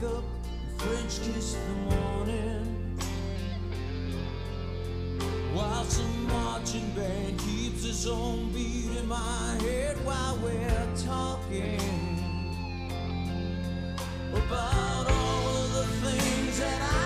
wake up, French kiss the morning. While some marching band keeps its own beat in my head while we're talking about all of the things that I.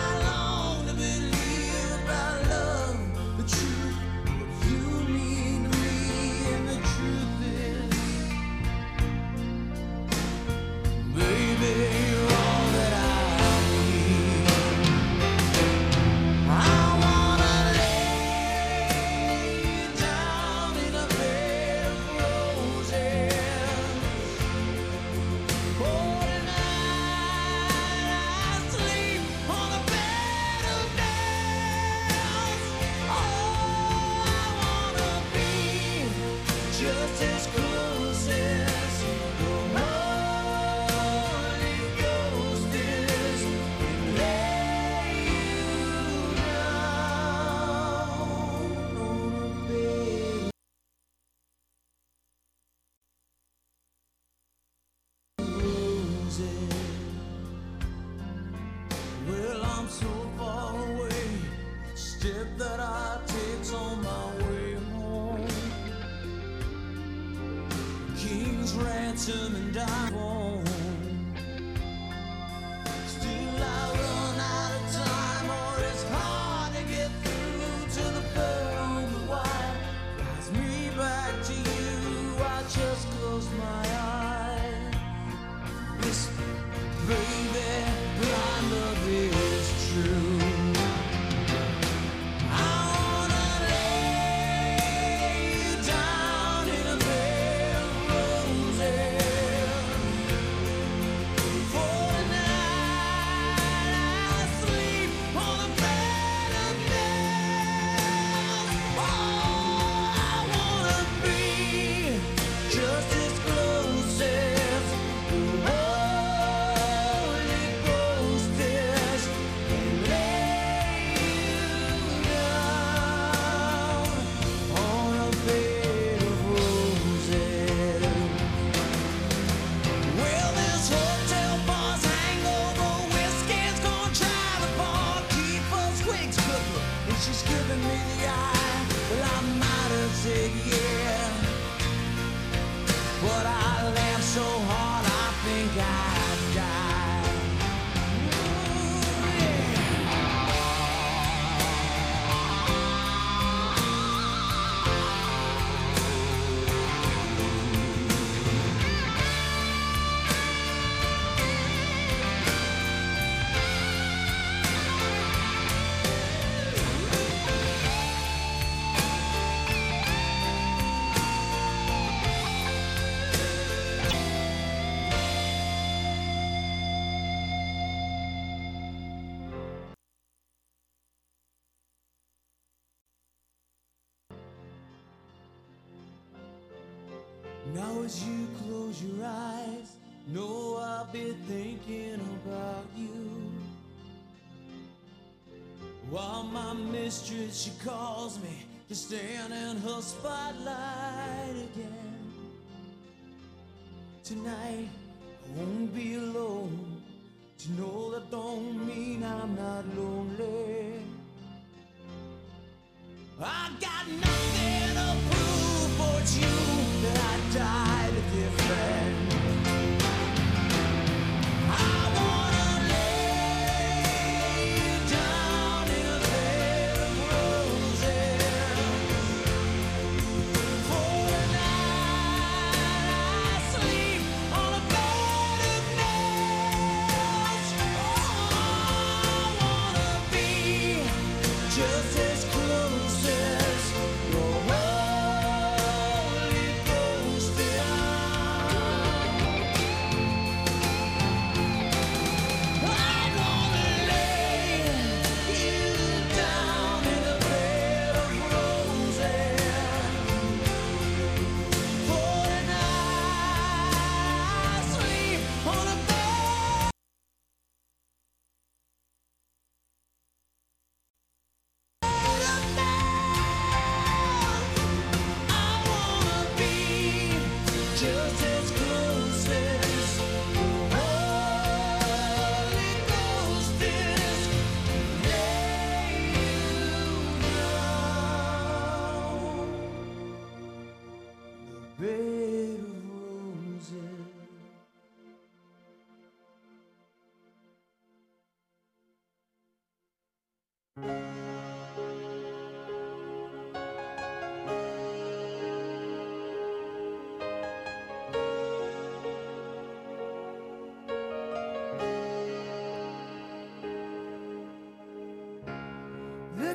to stand in her spotlight again. Tonight I won't be alone. To know that don't mean I'm not lonely. I got nothing to prove but you that I died a different.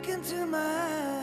Into my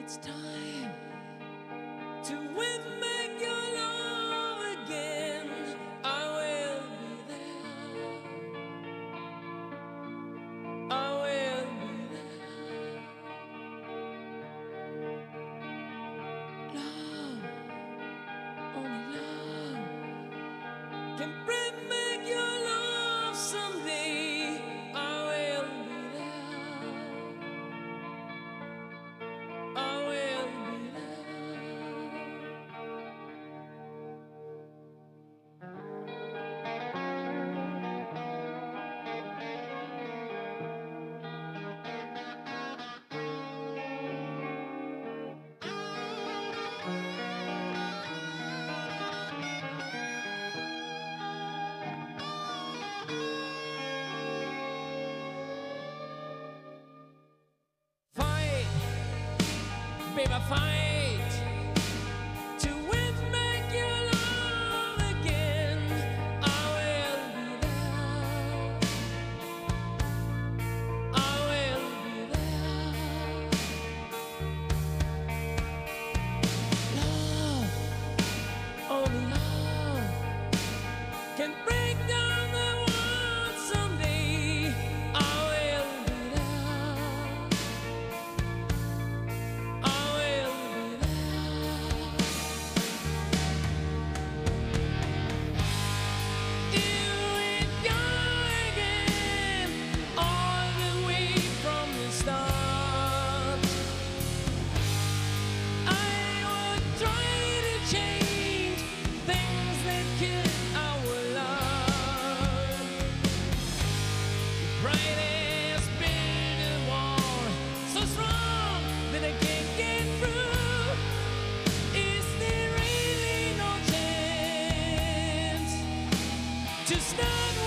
it's time to win I find to start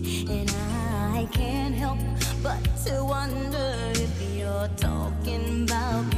And I can't help but to wonder if you're talking about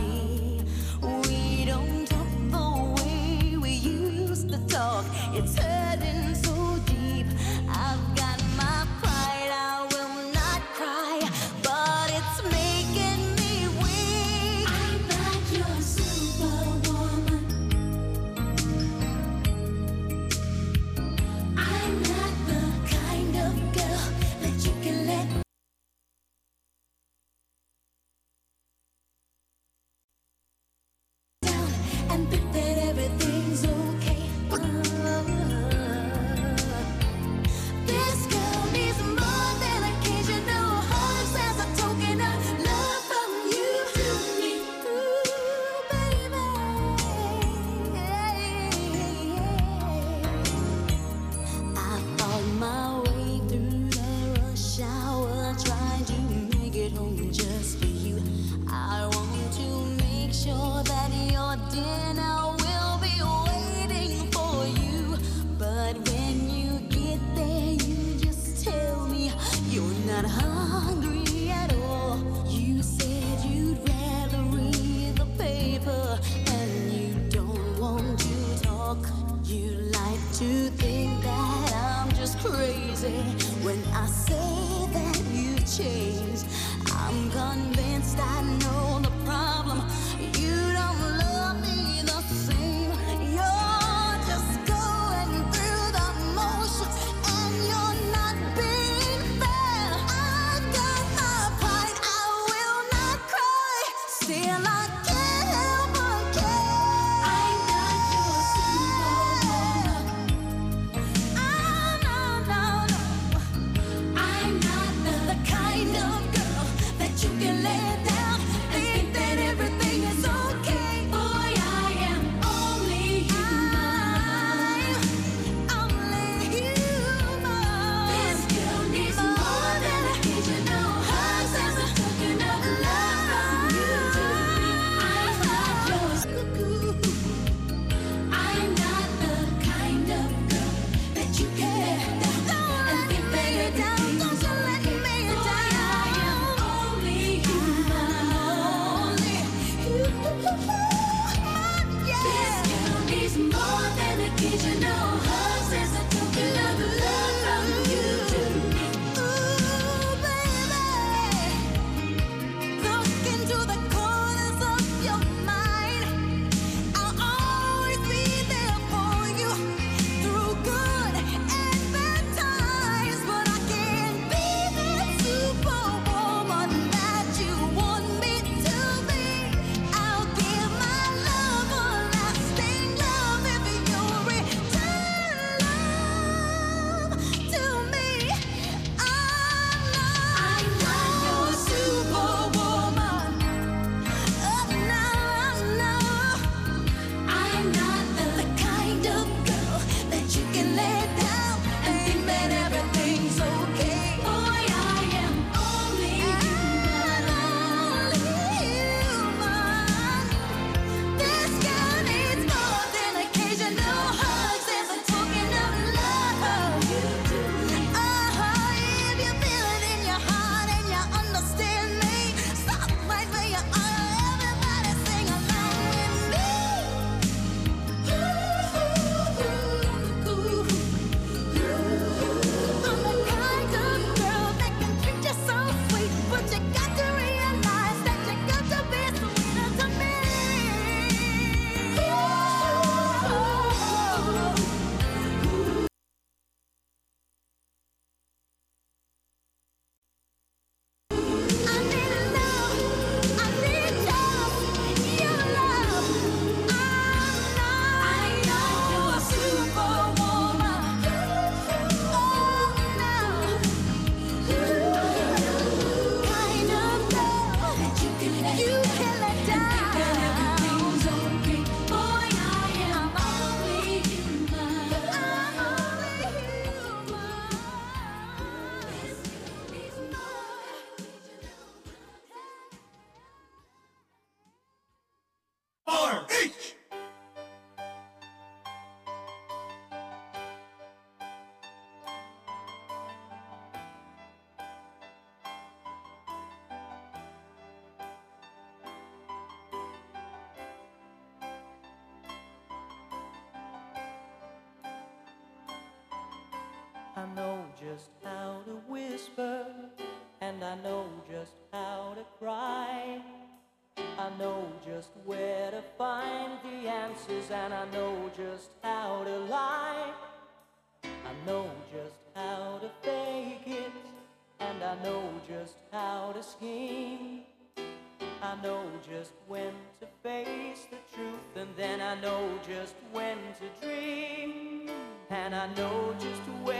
And I know just where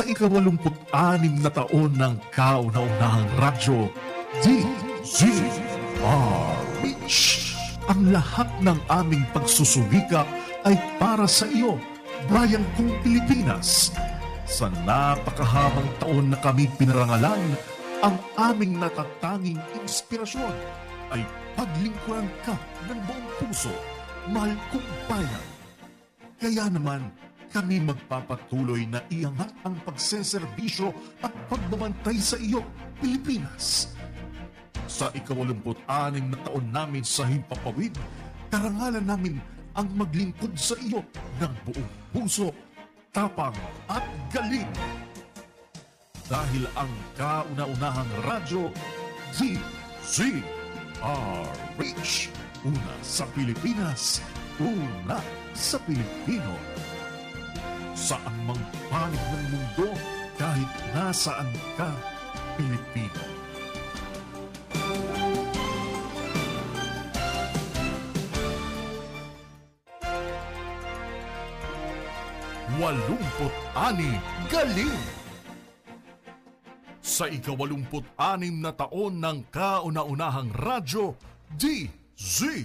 sa ikawalumput-anim na taon ng kauna-unahang radyo, DZRH. Ang lahat ng aming pagsusumika ay para sa iyo, bayang kong Pilipinas. Sa napakahabang taon na kami pinarangalan, ang aming natatanging inspirasyon ay paglingkuran ka ng buong puso, mahal kong bayan. Kaya naman, kami magpapatuloy na iangat ang pagseserbisyo at pagbabantay sa iyo, Pilipinas. Sa ikawalumput-anim na taon namin sa Himpapawid, karangalan namin ang maglingkod sa iyo ng buong puso, tapang at galing. Dahil ang kauna-unahang radyo, ZZRH, una sa Pilipinas, una sa Pilipino. Saan mang panig ng mundo, kahit nasaan ka, Pilipino. Walumput-ani galing! Sa ikawalumput-anim na taon ng kauna-unahang radyo, DZRH,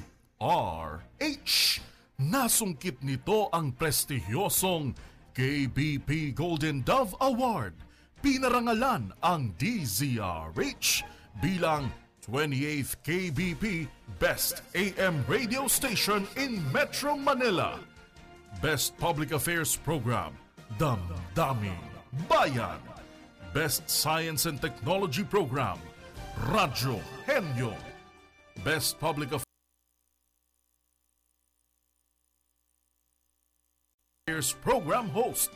nasungkit nito ang prestihiyosong KBP Golden Dove Award. Pinarangalan ang DZRH bilang 28th KBP Best AM Radio Station in Metro Manila. Best Public Affairs Program, Damdaming Bayan. Best Science and Technology Program, Radyo Henyo. Best Public Affairs Program Host,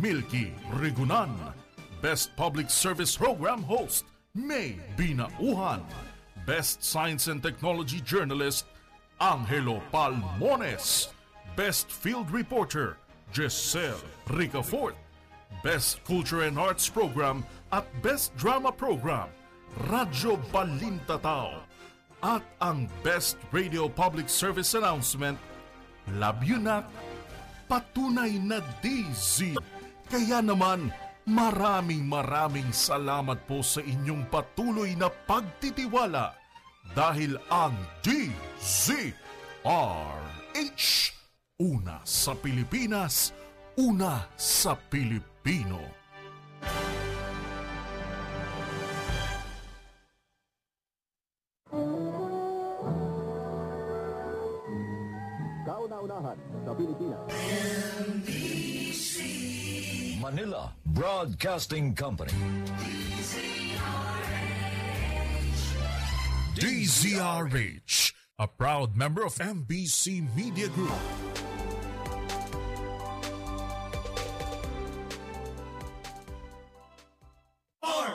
Milky Rigunan. Best Public Service Program Host, May Binauhan. Best Science and Technology Journalist, Angelo Palmones. Best Field Reporter, Giselle Ricafort. Best Culture and Arts Program at Best Drama Program, Radyo Balintatao. At ang Best Radio Public Service Announcement, Labyunak, patunay na DZ. Kaya naman, maraming maraming salamat po sa inyong patuloy na pagtitiwala dahil ang DZRH Una sa Pilipinas, una sa Pilipino. Kauna-unahan sa Pilipinas. Manila Broadcasting Company. DZRH, a proud member of MBC Media Group. Hey,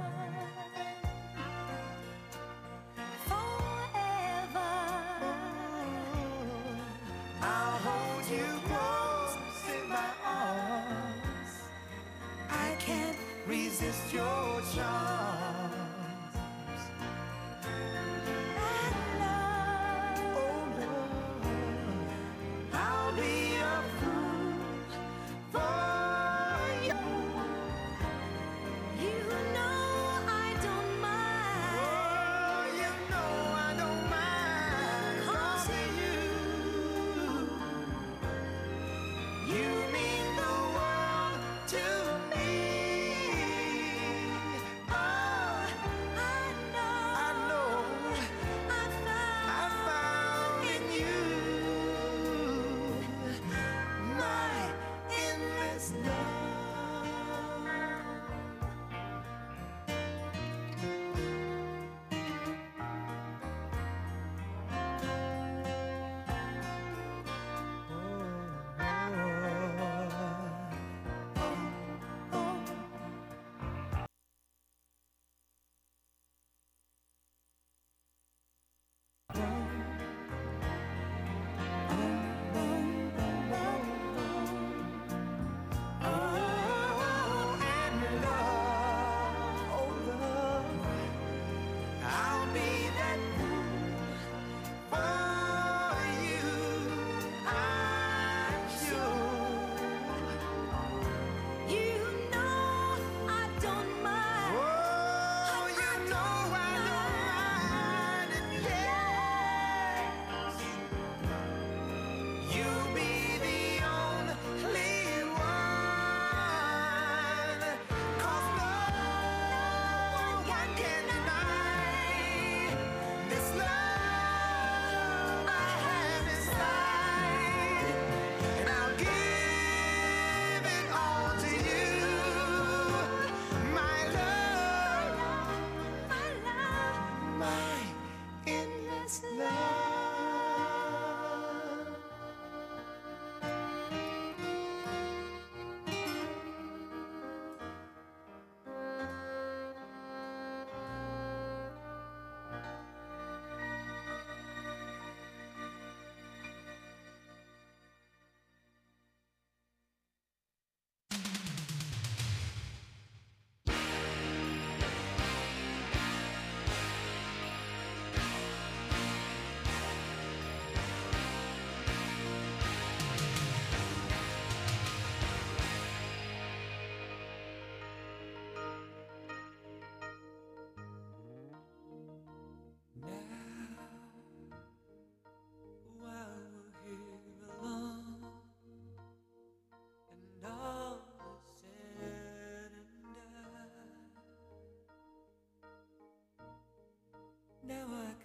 Now I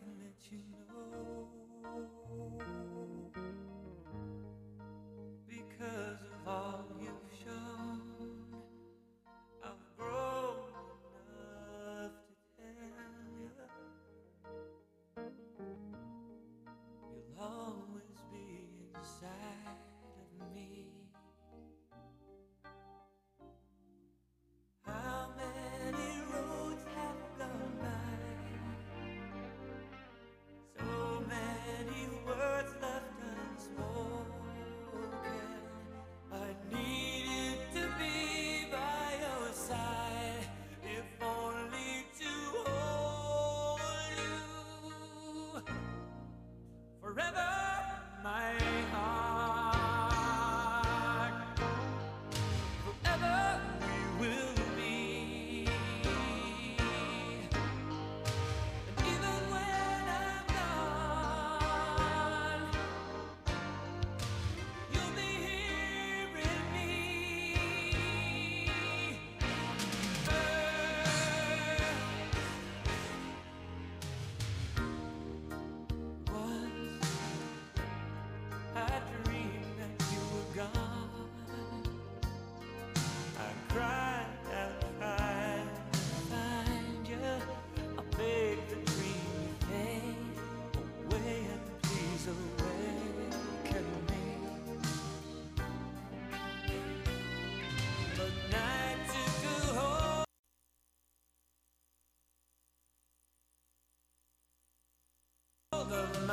the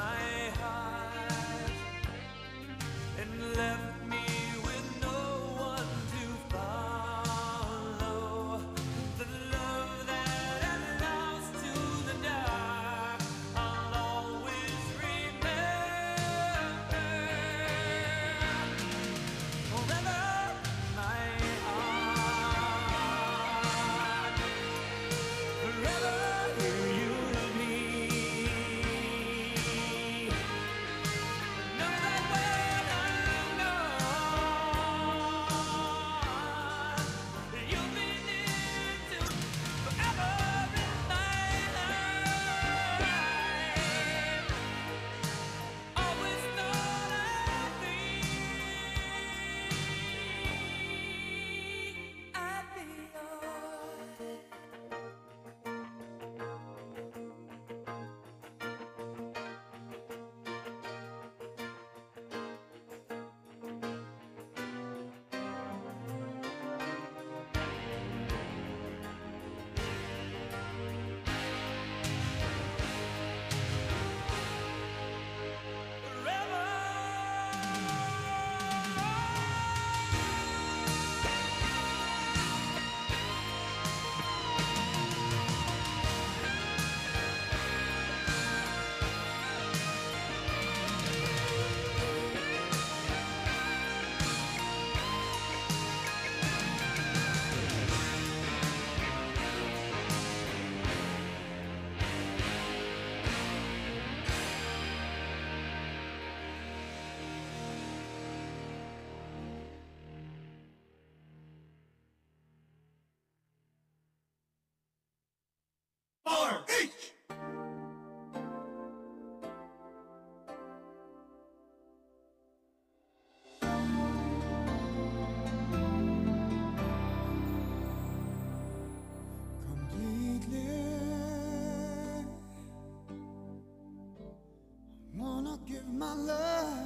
Give my love.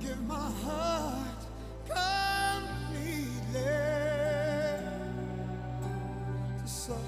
give my heart completely to someone.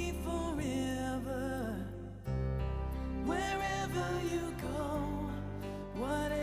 wherever you go, whatever.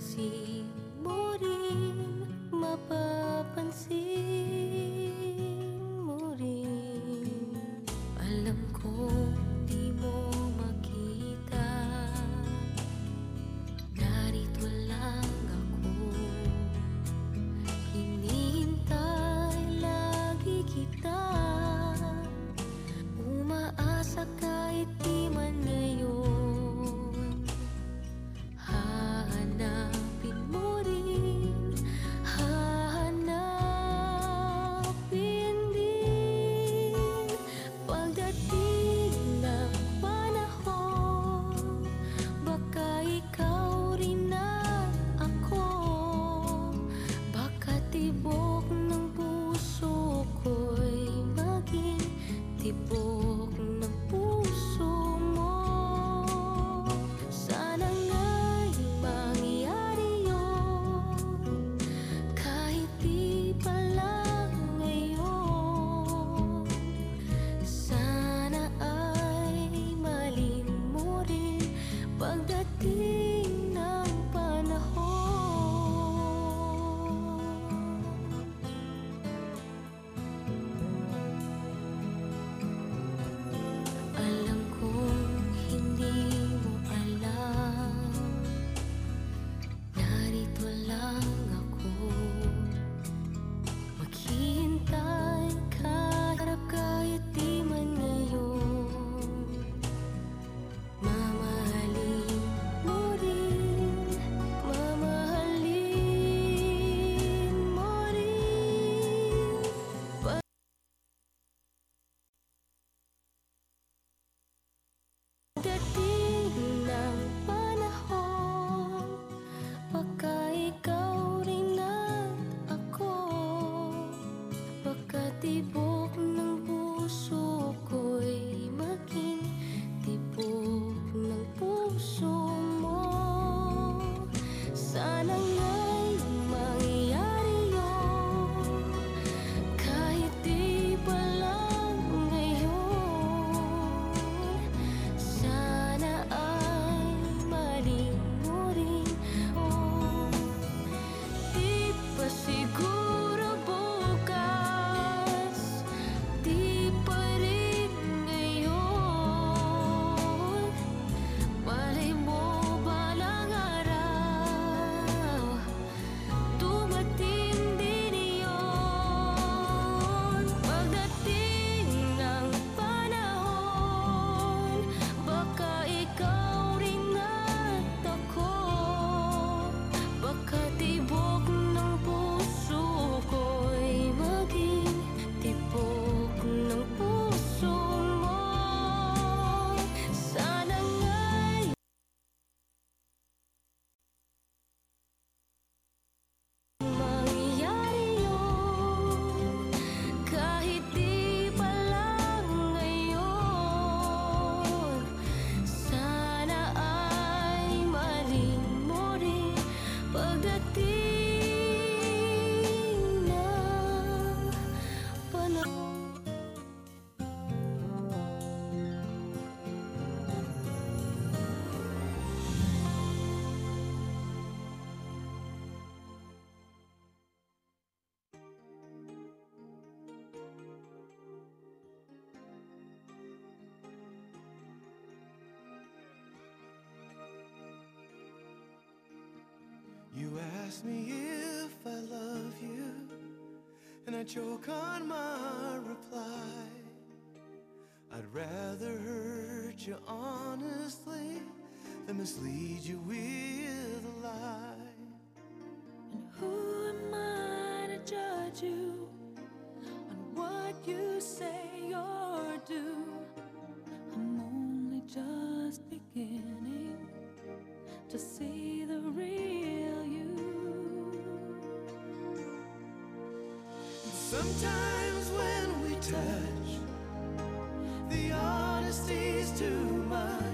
see. Ask me if I love you, and I choke on my reply. I'd rather hurt you honestly than mislead you with a lie. And who am I to judge you on what you say or do? I'm only just beginning to see. Sometimes when we touch, the honesty's too much.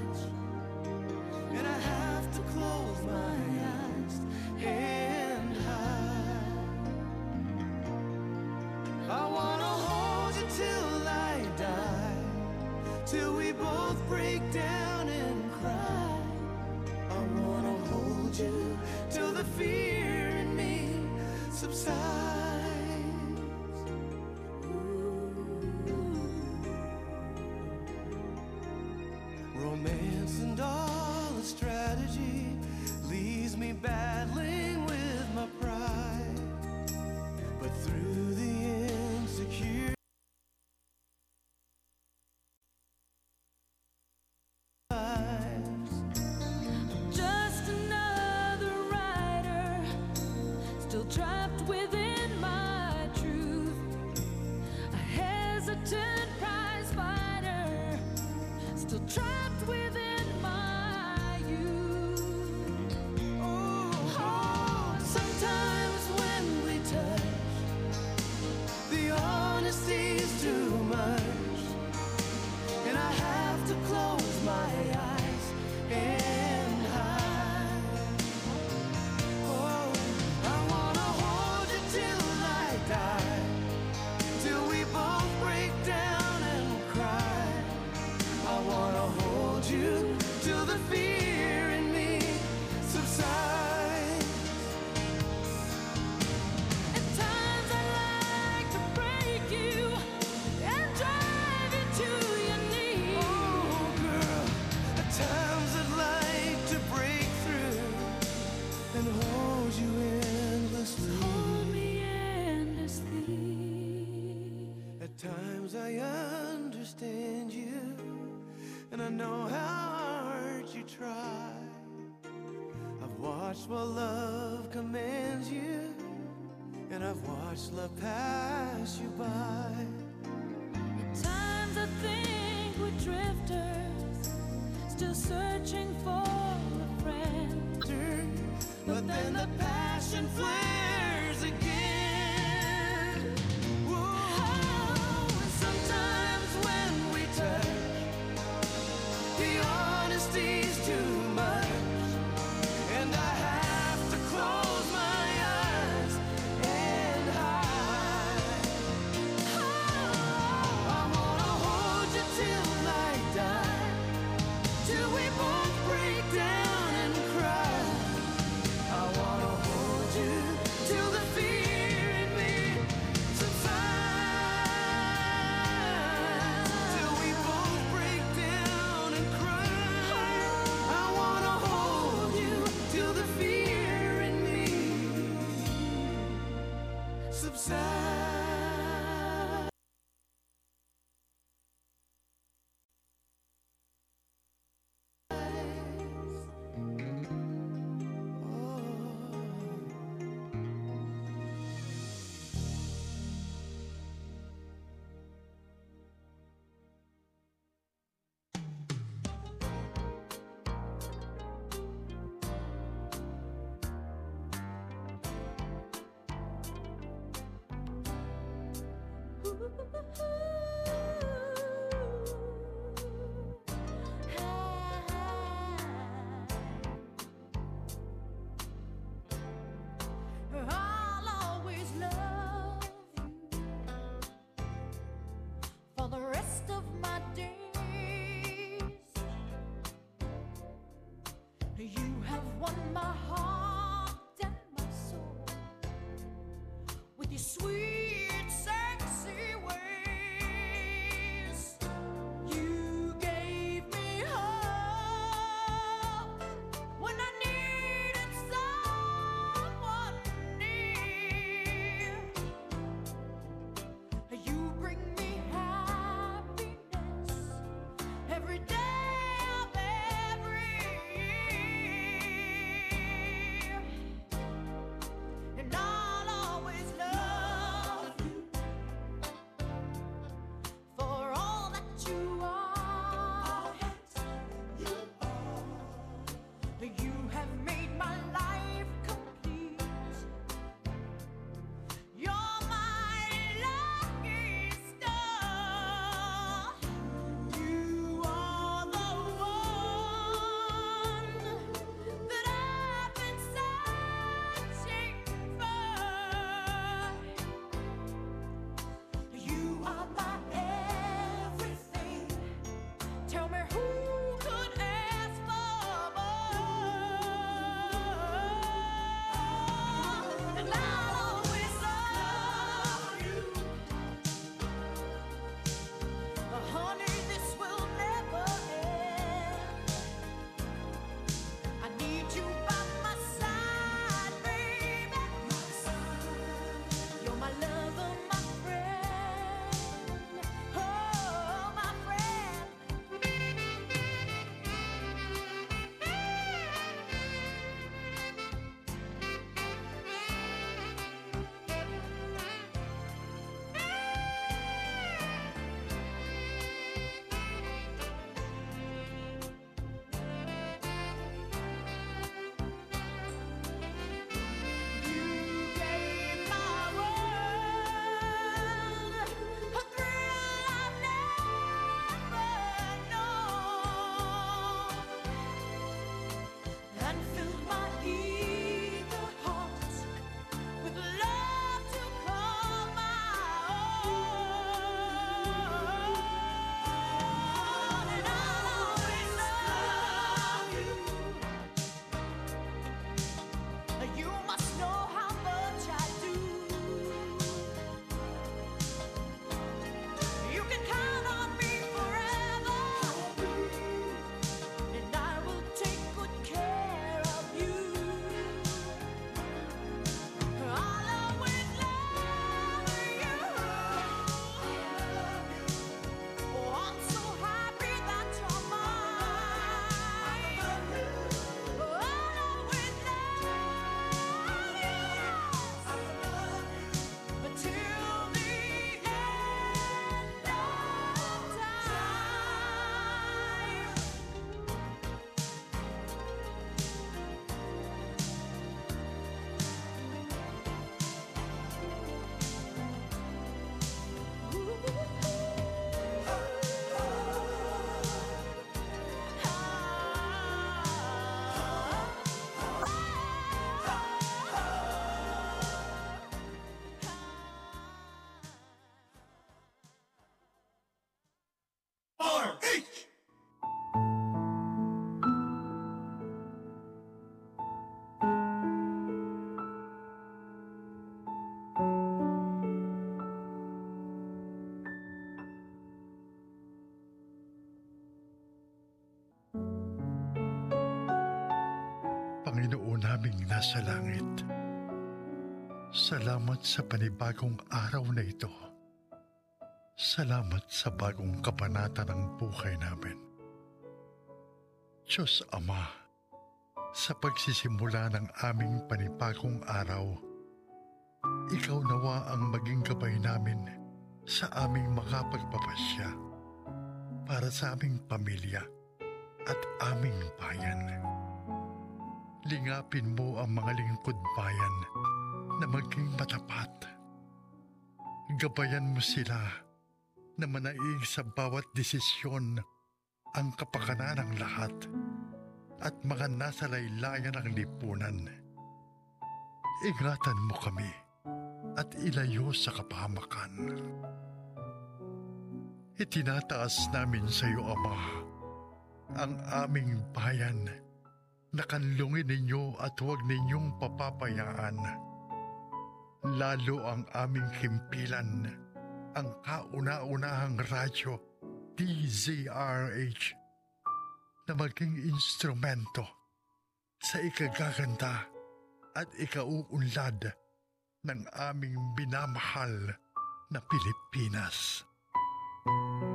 and all the strategy leaves me badly. the past. the rest of my days. You have won my heart and my soul with your sweet. Naming nasa langit. Salamat sa panibagong araw na ito. Salamat sa bagong kabanata ng buhay namin. Diyos Ama, sa pagsisimula ng aming panibagong araw, ikaw nawa ang maging gabay namin sa aming makapagpapasya para sa aming pamilya at aming bayan. Lingapin mo ang mga lingkod bayan na maging matapat. Gabayan mo sila na manaig sa bawat desisyon ang kapakanan ng lahat at mga nasa laylayan ng lipunan. Ingatan mo kami at ilayo sa kapahamakan. Itinataas namin sa iyo, Ama, ang aming bayan na kanlungin ninyo at huwag ninyong papapayaan. Lalo ang aming himpilan, ang kauna-unahang radyo DZRH na maging instrumento sa ikagaganda at ikauunlad ng aming binamahal na Pilipinas. Sa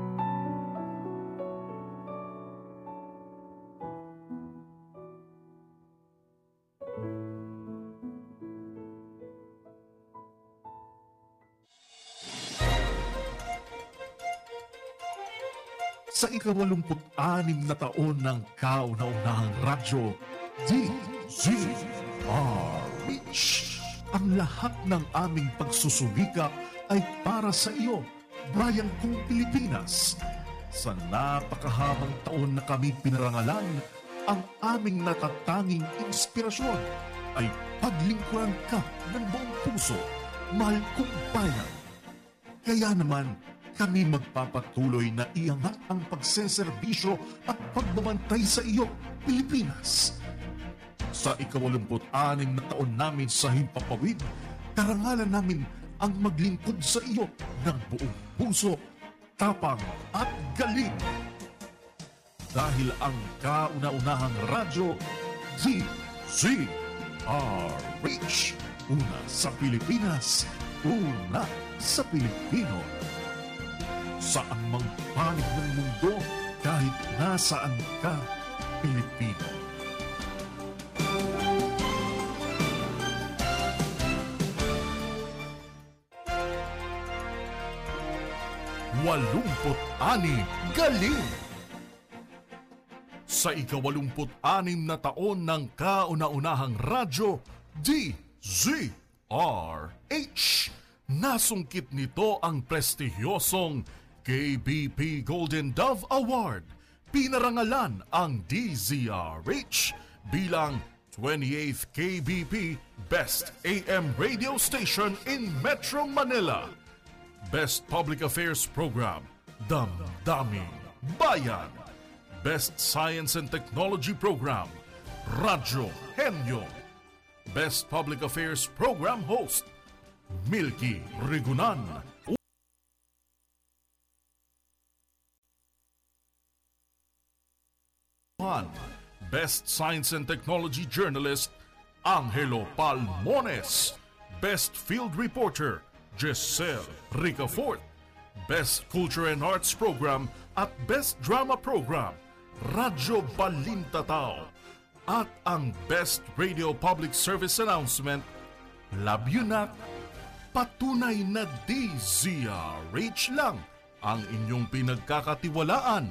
ikawalumput-anim na taon ng kauna-unahang radyo, DZRH. Ang lahat ng aming pagsusumika ay para sa iyo, bayang kong Pilipinas. Sa napakahabang taon na kami pinarangalan, ang aming natatanging inspirasyon ay paglingkuran ka ng buong puso, mahal kong bayan. Kaya naman, kami magpapatuloy na iangat ang pagseserbisyo at pagbabantay sa iyo, Pilipinas. Sa ikawalumput-anim na taon namin sa Himpapawid, karangalan namin ang maglingkod sa iyo ng buong puso, tapang at galing. Dahil ang kauna-unahang radyo, DZRH, una sa Pilipinas, una sa Pilipino saan mang panig ng mundo kahit nasaan ka, Pilipino. Walumput-ani galing! Sa ikawalumput-anim na taon ng kauna-unahang radyo, DZRH, nasungkit nito ang prestihiyosong KBP Golden Dove Award. Pinarangalan ang DZRH bilang 28th KBP Best AM Radio Station in Metro Manila. Best Public Affairs Program, Damdaming Bayan. Best Science and Technology Program, Radyo Henyo. Best Public Affairs Program Host, Milky Rigunan. Best Science and Technology Journalist, Angelo Palmones. Best Field Reporter, Giselle Ricafort. Best Culture and Arts Program at Best Drama Program, Radyo Balintatao. At ang Best Radio Public Service Announcement, Not, patunay na DZRH lang ang inyong pinagkakatiwalaan.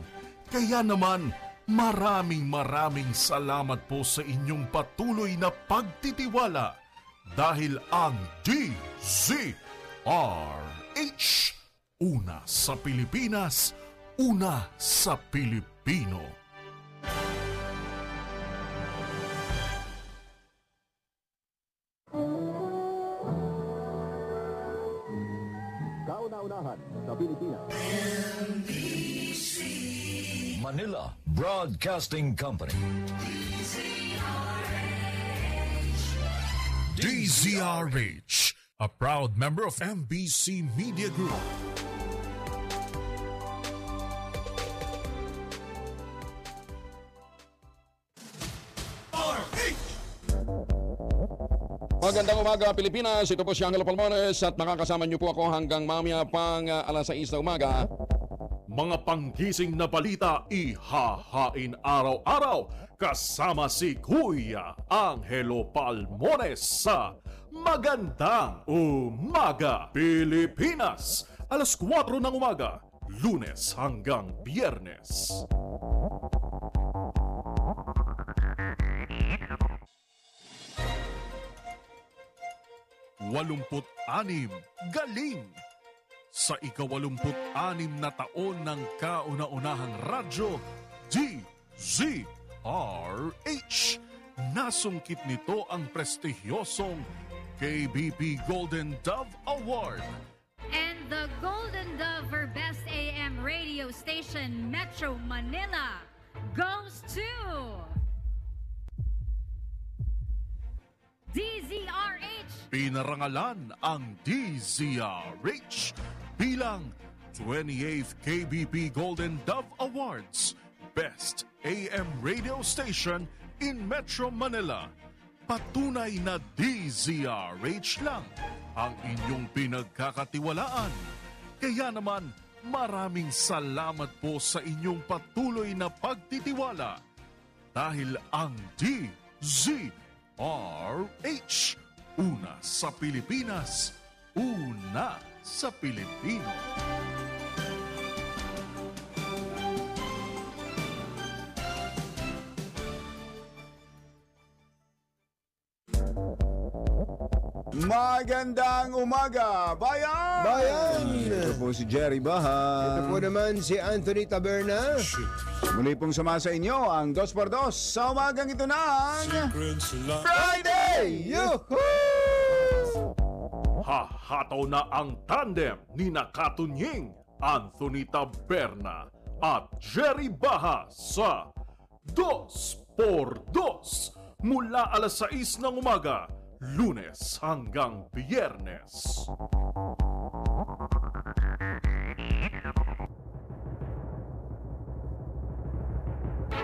Kaya naman, maraming maraming salamat po sa inyong patuloy na pagtitiwala dahil ang DZRH Una sa Pilipinas, una sa Pilipino. Kauna-unahan sa Pilipinas. Manila Broadcasting Company. DZRH, a proud member of MBC Media Group. Magandang umaga Pilipinas. Ito po si Angelo Palmones at makakasama niyo po ako hanggang mamaya pang uh, alas 6 na umaga. Mga panggising na balita ihahain araw-araw kasama si Kuya Angelo Palmones sa Magandang Umaga Pilipinas. Alas 4 ng umaga, lunes hanggang biyernes. Walumput anim, galing! Sa ikawalumput-anim na taon ng kauna-unahang radyo, DZRH. Nasungkit nito ang prestigyosong KBP Golden Dove Award. And the Golden Dove for Best AM radio station Metro Manila goes to DZRH Pinarangalan ang DZRH bilang 28th KBP Golden Dove Awards Best AM Radio Station in Metro Manila. Patunay na DZRH lang ang inyong pinagkakatiwalaan. Kaya naman, maraming salamat po sa inyong patuloy na pagtitiwala. Dahil ang DZRH, una sa Pilipinas, una sa Pilipino. Magandang umaga, bayan! Bayan! Ito po si Jerry Baha. Ito po naman si Anthony Taberna. Muli pong sama sa inyo ang Dos por Dos sa umagang ito ng Friday! Yuhuu! Hahataw na ang tandem ni Nakatunying, Anthony Taberna at Jerry Baha sa Dos por Dos mula alas 6 ng umaga, lunes hanggang biyernes.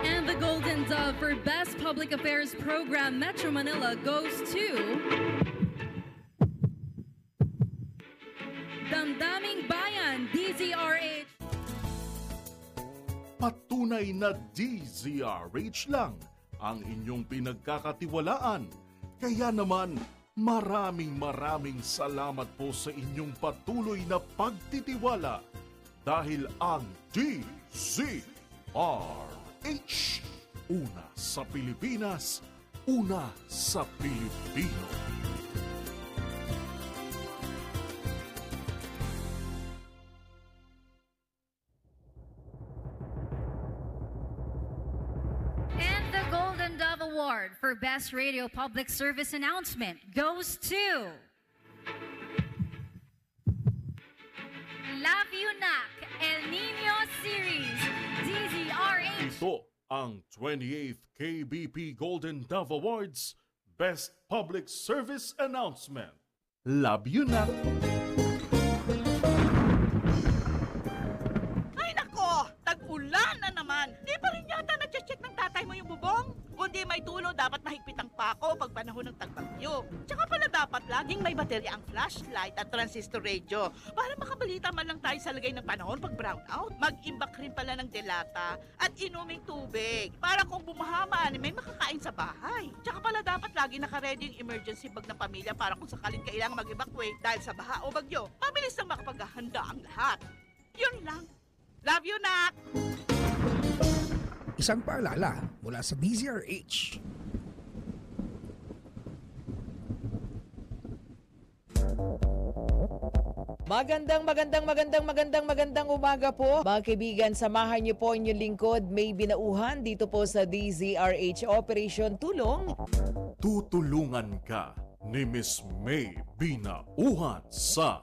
And the Golden Dove for Best Public Affairs Program Metro Manila goes to Damdaming Bayan DZRH Patunay na DZRH lang ang inyong pinagkakatiwalaan. Kaya naman, maraming maraming salamat po sa inyong patuloy na pagtitiwala dahil ang DZRH, una sa Pilipinas, una sa Pilipino. Award for Best Radio Public Service Announcement goes to Love You Nak El Nino Series DZRH Ito ang 28th KBP Golden Dove Awards Best Public Service Announcement. Love you na! Ay nako, tag-ulan na naman. Di pa rin yata na-check ng tatay mo yung bubong. Kundi may tulo, dapat mahigpit ang pako pag panahon ng tagbagyo. Tsaka pala dapat laging may baterya ang flashlight at transistor radio para makabalita man lang tayo sa lagay ng panahon pag brownout. Mag-imbak rin pala ng delata at inuming tubig para kung bumahaman, may makakain sa bahay. Tsaka pala dapat lagi nakaredy yung emergency bag ng pamilya para kung sakaling kailangan mag-evacuate dahil sa baha o bagyo, mabilis na makapaghahanda ang lahat. Yun lang. Love you, Nak! Isang paalala mula sa DZRH. Magandang, magandang, magandang, magandang, magandang umaga po. Mga kaibigan, samahan niyo po inyong lingkod. May binauhan dito po sa DZRH Operation Tulong. Tutulungan ka ni Miss May Binauhan sa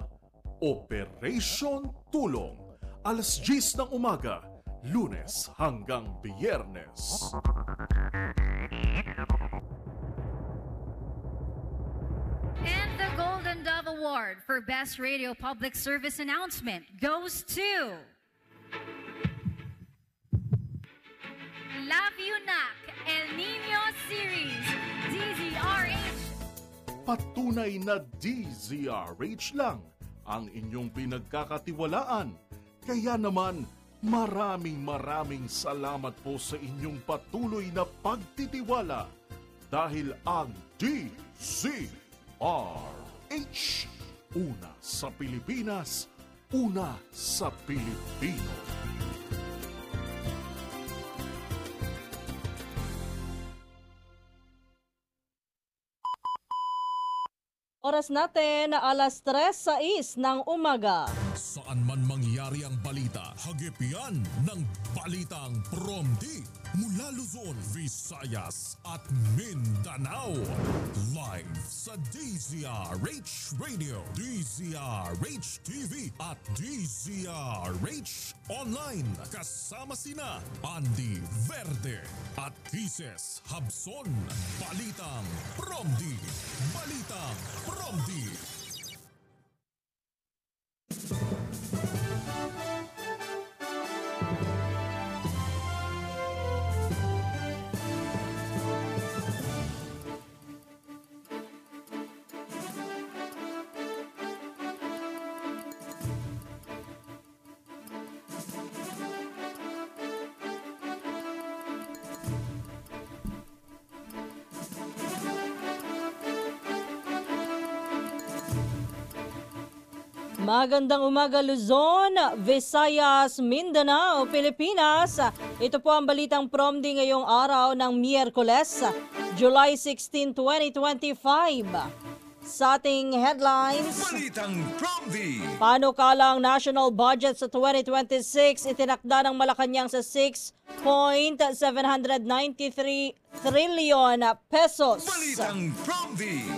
Operation Tulong. Alas 10 ng umaga, lunes hanggang biyernes. And the Golden Dove Award for Best Radio Public Service Announcement goes to Love You Nak El Nino Series DZRH patunay na DZRH lang ang inyong pinagkakatiwalaan. Kaya naman, maraming maraming salamat po sa inyong patuloy na pagtitiwala dahil ang DZRH una sa Pilipinas, una sa Pilipino. Oras natin na alas 3.06 ng umaga. Saan man mangyari ang balita, hagip yan ng Balitang Promdi. Mula Luzon, Visayas at Mindanao. Live sa DZRH Radio, DZRH TV at DZRH Online. Kasama sina Andy Verde at Kises Habson. Balitang Promdi. Balitang Promdi. From the Magandang umaga Luzon, Visayas, Mindanao, Pilipinas. Ito po ang balitang promdi ngayong araw ng Miyerkules, July 16, 2025. Sa ating headlines, Balitang Promdi. panukalang national budget sa 2026 itinakda ng Malacanang sa 6.793 trillion pesos. Balitang.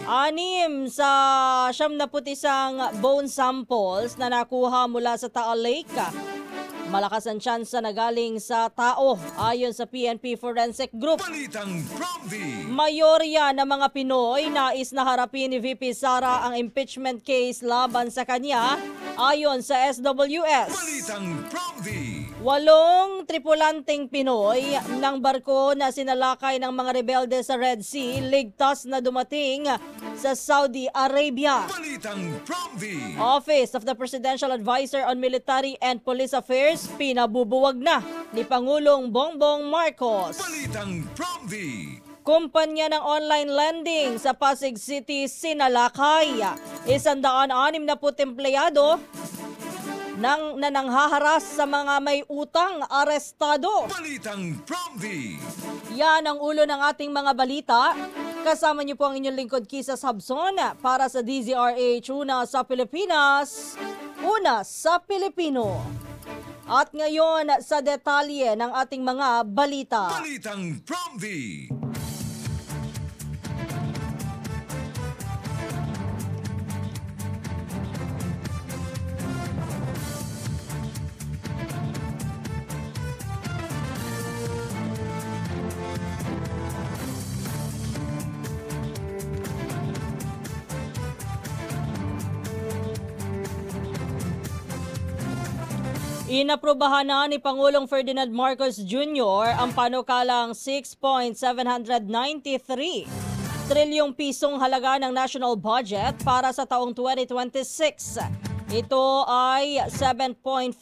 Anim sa siyam na putisang bone samples na nakuha mula sa Taal Lake. Malakas ang tsansa na galing sa tao ayon sa PNP Forensic Group. Balitang. Mayorya ng mga Pinoy nais na harapin ni VP Sara ang impeachment case laban sa kanya ayon sa SWS. Balitang. Walong tripulanteng Pinoy ng barko na sinalakay ng mga rebelde sa Red Sea ligtas na dumating sa Saudi Arabia. Office of the Presidential Advisor on Military and Police Affairs pinabubuwag na ni Pangulong Bongbong Marcos. Kumpanya ng online lending sa Pasig City sinalakay. Isandaan anim na put empleyado nang nananghaharas sa mga may utang arestado. Balitang Promdi. Yan ang ulo ng ating mga balita. Kasama niyo po ang inyong lingkod Kisa Sabson para sa DZRH Una sa Pilipinas, Una sa Pilipino. At ngayon sa detalye ng ating mga balita. Balitang Promdi. Inaprubahan na ni Pangulong Ferdinand Marcos Jr. ang panukalang 6.793 trilyong pisong halaga ng national budget para sa taong 2026. Ito ay 7.4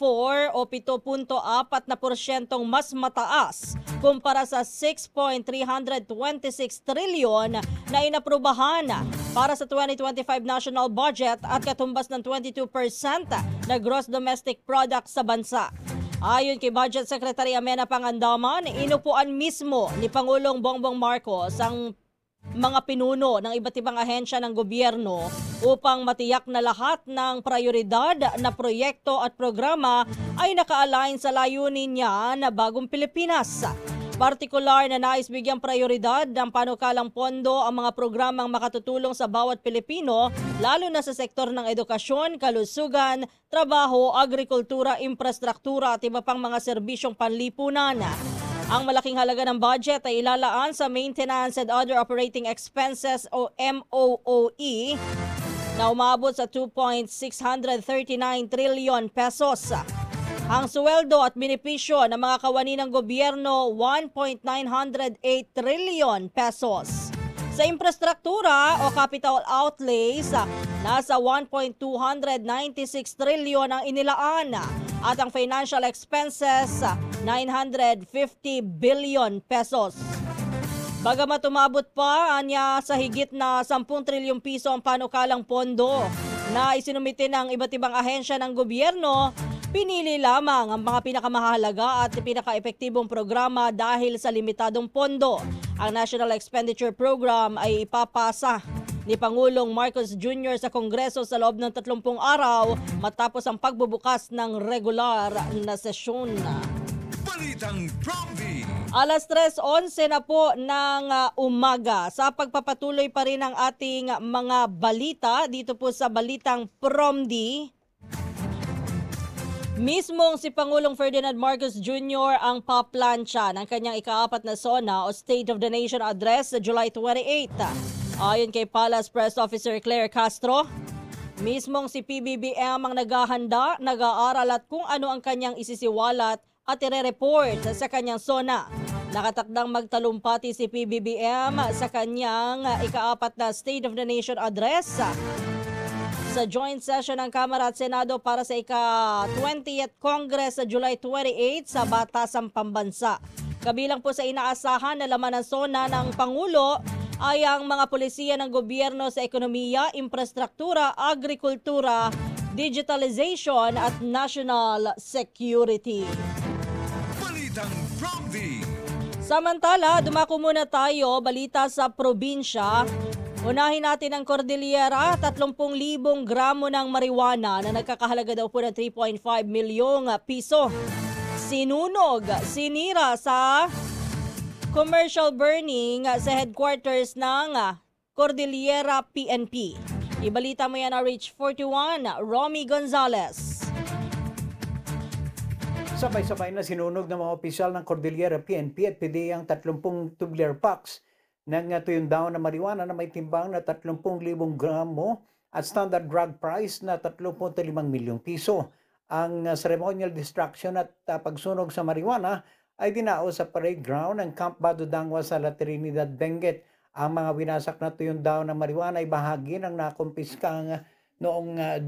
o 7.4 na porsyentong mas mataas kumpara sa 6.326 trilyon na inaprubahan para sa 2025 national budget at katumbas ng 22% na gross domestic product sa bansa. Ayon kay Budget Secretary Amena Pangandaman, inupuan mismo ni Pangulong Bongbong Marcos ang mga pinuno ng iba't ibang ahensya ng gobyerno upang matiyak na lahat ng prioridad na proyekto at programa ay naka-align sa layunin niya na bagong Pilipinas. Partikular na nais bigyang prioridad ng panukalang pondo ang mga programang makatutulong sa bawat Pilipino, lalo na sa sektor ng edukasyon, kalusugan, trabaho, agrikultura, infrastruktura at iba pang mga serbisyong panlipunan. Ang malaking halaga ng budget ay ilalaan sa Maintenance and Other Operating Expenses o MOOE na umabot sa 2.639 trillion pesos. Ang sweldo at benepisyo ng mga kawani ng gobyerno 1.908 trillion pesos. Sa infrastruktura o capital outlays, nasa 1.296 trilyon ang inilaan at ang financial expenses 950 billion pesos. Bagamat umabot pa anya sa higit na 10 trilyong piso ang panukalang pondo na isinumite ng iba't ibang ahensya ng gobyerno, pinili lamang ang mga pinakamahalaga at pinaka-epektibong programa dahil sa limitadong pondo. Ang National Expenditure Program ay ipapasa ni Pangulong Marcos Jr. sa Kongreso sa loob ng 30 araw matapos ang pagbubukas ng regular na sesyon. Balitang Promdi. Alas 3.11 na po ng uh, umaga. Sa pagpapatuloy pa rin ng ating mga balita dito po sa Balitang Promdi. Mismong si Pangulong Ferdinand Marcos Jr. ang paplansya ng kanyang ikaapat na SONA o State of the Nation Address sa July 28. Ayon kay Palace Press Officer Claire Castro, mismong si PBBM ang naghahanda, nag-aaral at kung ano ang kanyang isisiwalat at ire-report sa kanyang SONA. Nakatakdang magtalumpati si PBBM sa kanyang ikaapat na State of the Nation Address sa joint session ng Kamara at Senado para sa ika-20th Congress sa July 28 sa Batasang Pambansa. Kabilang po sa inaasahan na laman ng SONA ng Pangulo ay ang mga polisiya ng gobyerno sa ekonomiya, infrastruktura, agrikultura, digitalization at national security. Balitang. Samantala, dumako muna tayo balita sa probinsya. Unahin natin ang Cordillera, 30,000 gramo ng marijuana na nagkakahalaga daw po ng 3.5 milyong piso. Sinunog, sinira sa commercial burning sa headquarters ng Cordillera PNP. Ibalita mo yan RH 41, Romy Gonzalez. Sabay-sabay na sinunog ng mga opisyal ng Cordillera PNP at PDEA ang 30 tubular packs ng tuyong daw na marijuana na may timbang na 30,000 gramo at standard drug price na 3.5 milyong piso. Ang uh, ceremonial destruction at uh, pagsunog sa marijuana ay dinao sa parade ground ng Camp Badudangwa sa La Trinidad, Benguet. Ang mga winasak na tuyong daw na marijuana ay bahagi ng nakumpiskang noong uh,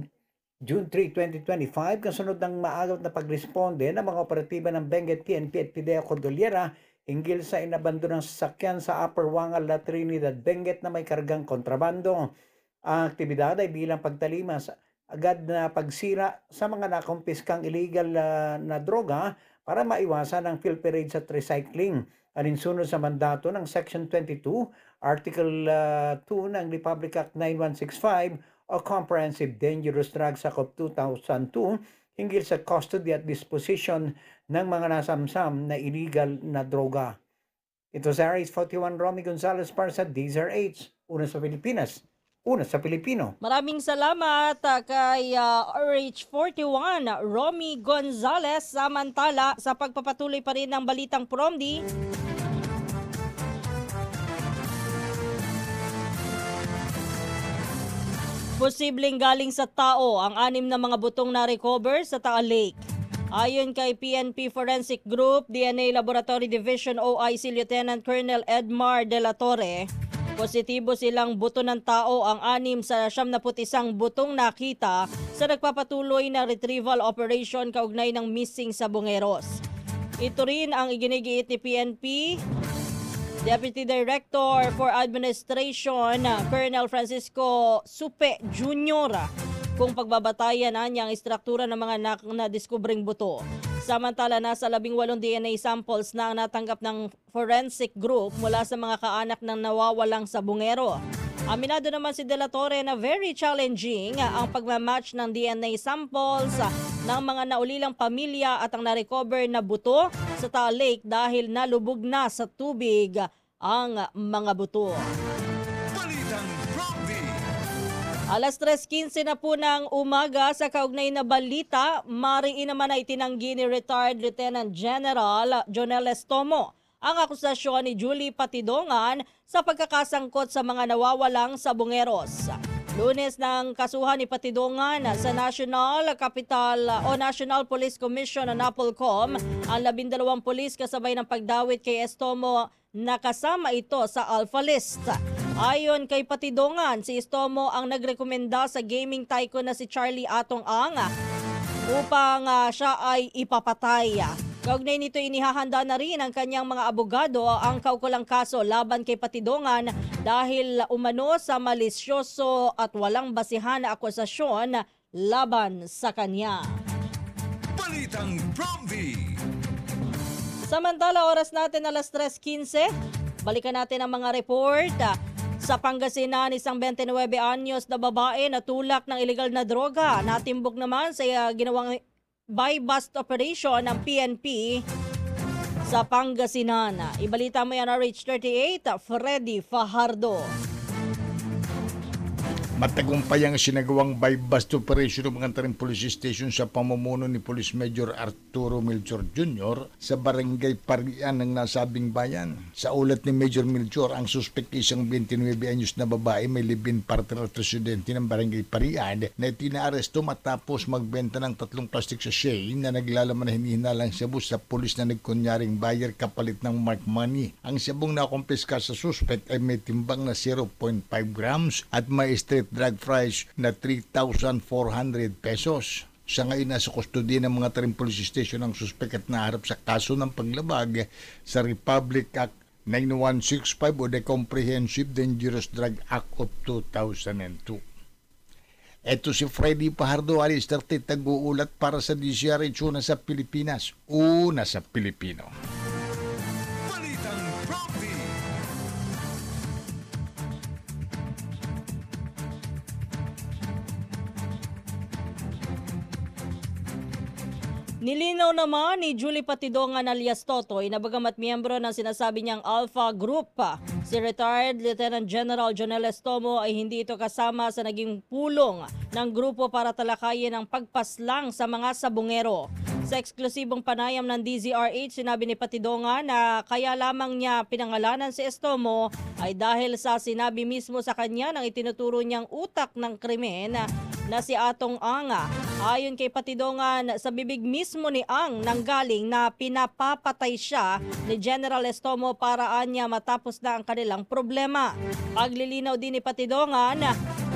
June 3, 2025 kasunod ng maagaw na pagresponde ng mga operatiba ng Benguet PNP at PIDEA Cordillera hinggil sa inabando ng sasakyan sa Upper Wangal La Trinidad Benguet na may kargang kontrabando. Ang aktibidad ay bilang pagtalima sa agad na pagsira sa mga nakumpiskang illegal uh, na droga para maiwasan ang pilferage at recycling. Alinsunod sa mandato ng Section 22, Article uh, 2 ng Republic Act 9165 o Comprehensive Dangerous Drugs Act of 2002 hinggil sa custody at disposition ng mga nasamsam na illegal na droga. Ito sa RH 41 Romy Gonzalez para sa DZRH, una sa Pilipinas, una sa Pilipino. Maraming salamat uh, kay uh, RH41 Romy Gonzalez samantala sa pagpapatuloy pa rin ng balitang Promdi. Posibleng galing sa tao ang anim na mga butong na recover sa Taal Lake. Ayon kay PNP Forensic Group, DNA Laboratory Division OIC Lieutenant Colonel Edmar De La Torre, positibo silang buto ng tao ang anim sa 71 butong nakita sa nagpapatuloy na retrieval operation kaugnay ng missing sa Bungeros. Ito rin ang iginigiit ni PNP Deputy Director for Administration, Colonel Francisco Supe Jr. kung pagbabatayan na niya ang istruktura ng mga na-diskubring buto. Samantala, nasa 18 DNA samples na ang natanggap ng forensic group mula sa mga kaanak ng nawawalang sabungero. Aminado naman si De La Torre na very challenging ang pagmamatch ng DNA samples ng mga naulilang pamilya at ang na-recover na buto sa Taal Lake dahil nalubog na sa tubig ang mga buto. Alas 3.15 na po ng umaga sa kaugnay na balita, mariin naman ay tinanggi ni retired Lieutenant General Jonel Estomo ang akusasyon ni Julie Patidongan sa pagkakasangkot sa mga nawawalang sabungeros. Lunes ng kasuhan ni Patidongan sa National Capital o National Police Commission o NAPOLCOM ang labindalawang polis kasabay ng pagdawit kay Estomo nakasama ito sa Alpha List. Ayon kay Patidongan, si Estomo ang nagrekomenda sa gaming tycoon na si Charlie Atong Ang upang ah, siya ay ipapatay. Kaugnay nito inihahanda na rin ang kanyang mga abogado ang kaukulang kaso laban kay Patidongan dahil umano sa malisyoso at walang basihan na akusasyon laban sa kanya. Balitang Bromby! Samantala, oras natin alas 3.15. Balikan natin ang mga report. Sa Pangasinan, isang 29 anyos na babae na tulak ng illegal na droga. Natimbok naman sa uh, ginawang buy-bust operation ng PNP sa Pangasinan. Ibalita mo yan RH38, Freddy Fajardo. Matagumpay ang sinagawang buy-bust operation ng mga taring police station sa pamumuno ni Police Major Arturo Melchor Jr. sa barangay Parian ng nasabing bayan. Sa ulat ni Major Melchor, ang suspect isang 29 anyos na babae may libin partner at residente ng barangay Parian na itinaaresto matapos magbenta ng tatlong plastic sachet na naglalaman na hinihinalang shabu sa pulis na nagkunyaring buyer kapalit ng mark money. Ang sabong na kumpiska sa suspect ay may timbang na 0.5 grams at may drug price na 3,400 pesos. Sa ngayon, nasa kustodiya ng mga taring police station ang suspect at naharap sa kaso ng paglabag sa Republic Act 9165 o the Comprehensive Dangerous Drug Act of 2002. Ito si Freddy Pajardo, alis 30 tag-uulat para sa DCRH una sa Pilipinas, una sa Pilipino. Nilinaw naman ni Julie Patidongan alias Totoy na bagamat miyembro ng sinasabi niyang Alpha Group, si retired Lieutenant General Jonel Estomo ay hindi ito kasama sa naging pulong ng grupo para talakayin ang pagpaslang sa mga sabungero. Sa eksklusibong panayam ng DZRH, sinabi ni Patidongan na kaya lamang niya pinangalanan si Estomo ay dahil sa sinabi mismo sa kanya ng itinuturo niyang utak ng krimen na si Atong Anga. Ayon kay Patidongan, sa bibig mismo ni Ang nanggaling na pinapapatay siya ni General Estomo para anya matapos na ang kanilang problema. Paglilinaw din ni Patidongan,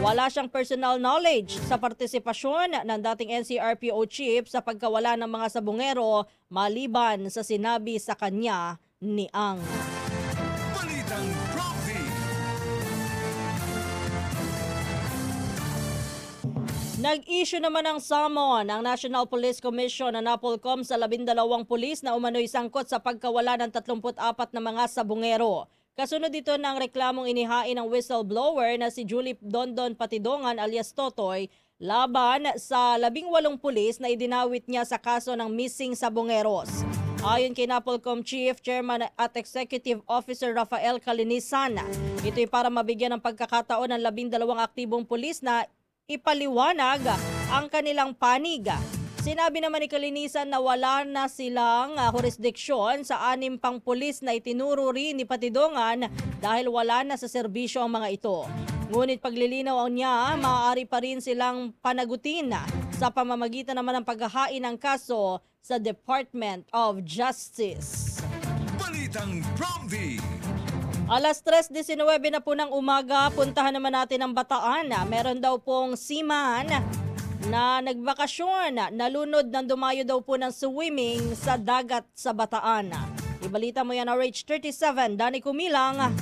wala siyang personal knowledge sa partisipasyon ng dating NCRPO chief sa pagkawala ng mga sabungero maliban sa sinabi sa kanya ni Ang. Nag-issue naman ng summon ang National Police Commission na NAPOLCOM sa labindalawang pulis na umano'y sangkot sa pagkawala ng 34 na mga sabungero. Kasunod dito ng reklamong inihain ng whistleblower na si Julie Dondon Patidongan alias Totoy laban sa labing walong pulis na idinawit niya sa kaso ng missing sabungeros. Ayon kay NAPOLCOM Chief Chairman at Executive Officer Rafael Calinisan, ito'y para mabigyan ng pagkakataon ng labing aktibong pulis na ipaliwanag ang kanilang panig. Sinabi naman ni Kalinisan na wala na silang jurisdiksyon sa anim pang pulis na itinuro rin ni Patidongan dahil wala na sa serbisyo ang mga ito. Ngunit paglilinaw ang niya, maaari pa rin silang panagutin sa pamamagitan naman ng paghahain ng kaso sa Department of Justice. Balitang Bromby! Alas 3.19 na po ng umaga, puntahan naman natin ang Bataan. Meron daw pong seaman na nagbakasyon, nalunod ng dumayo daw po ng swimming sa dagat sa Bataan. Ibalita mo yan RH37, Dani Kumilang.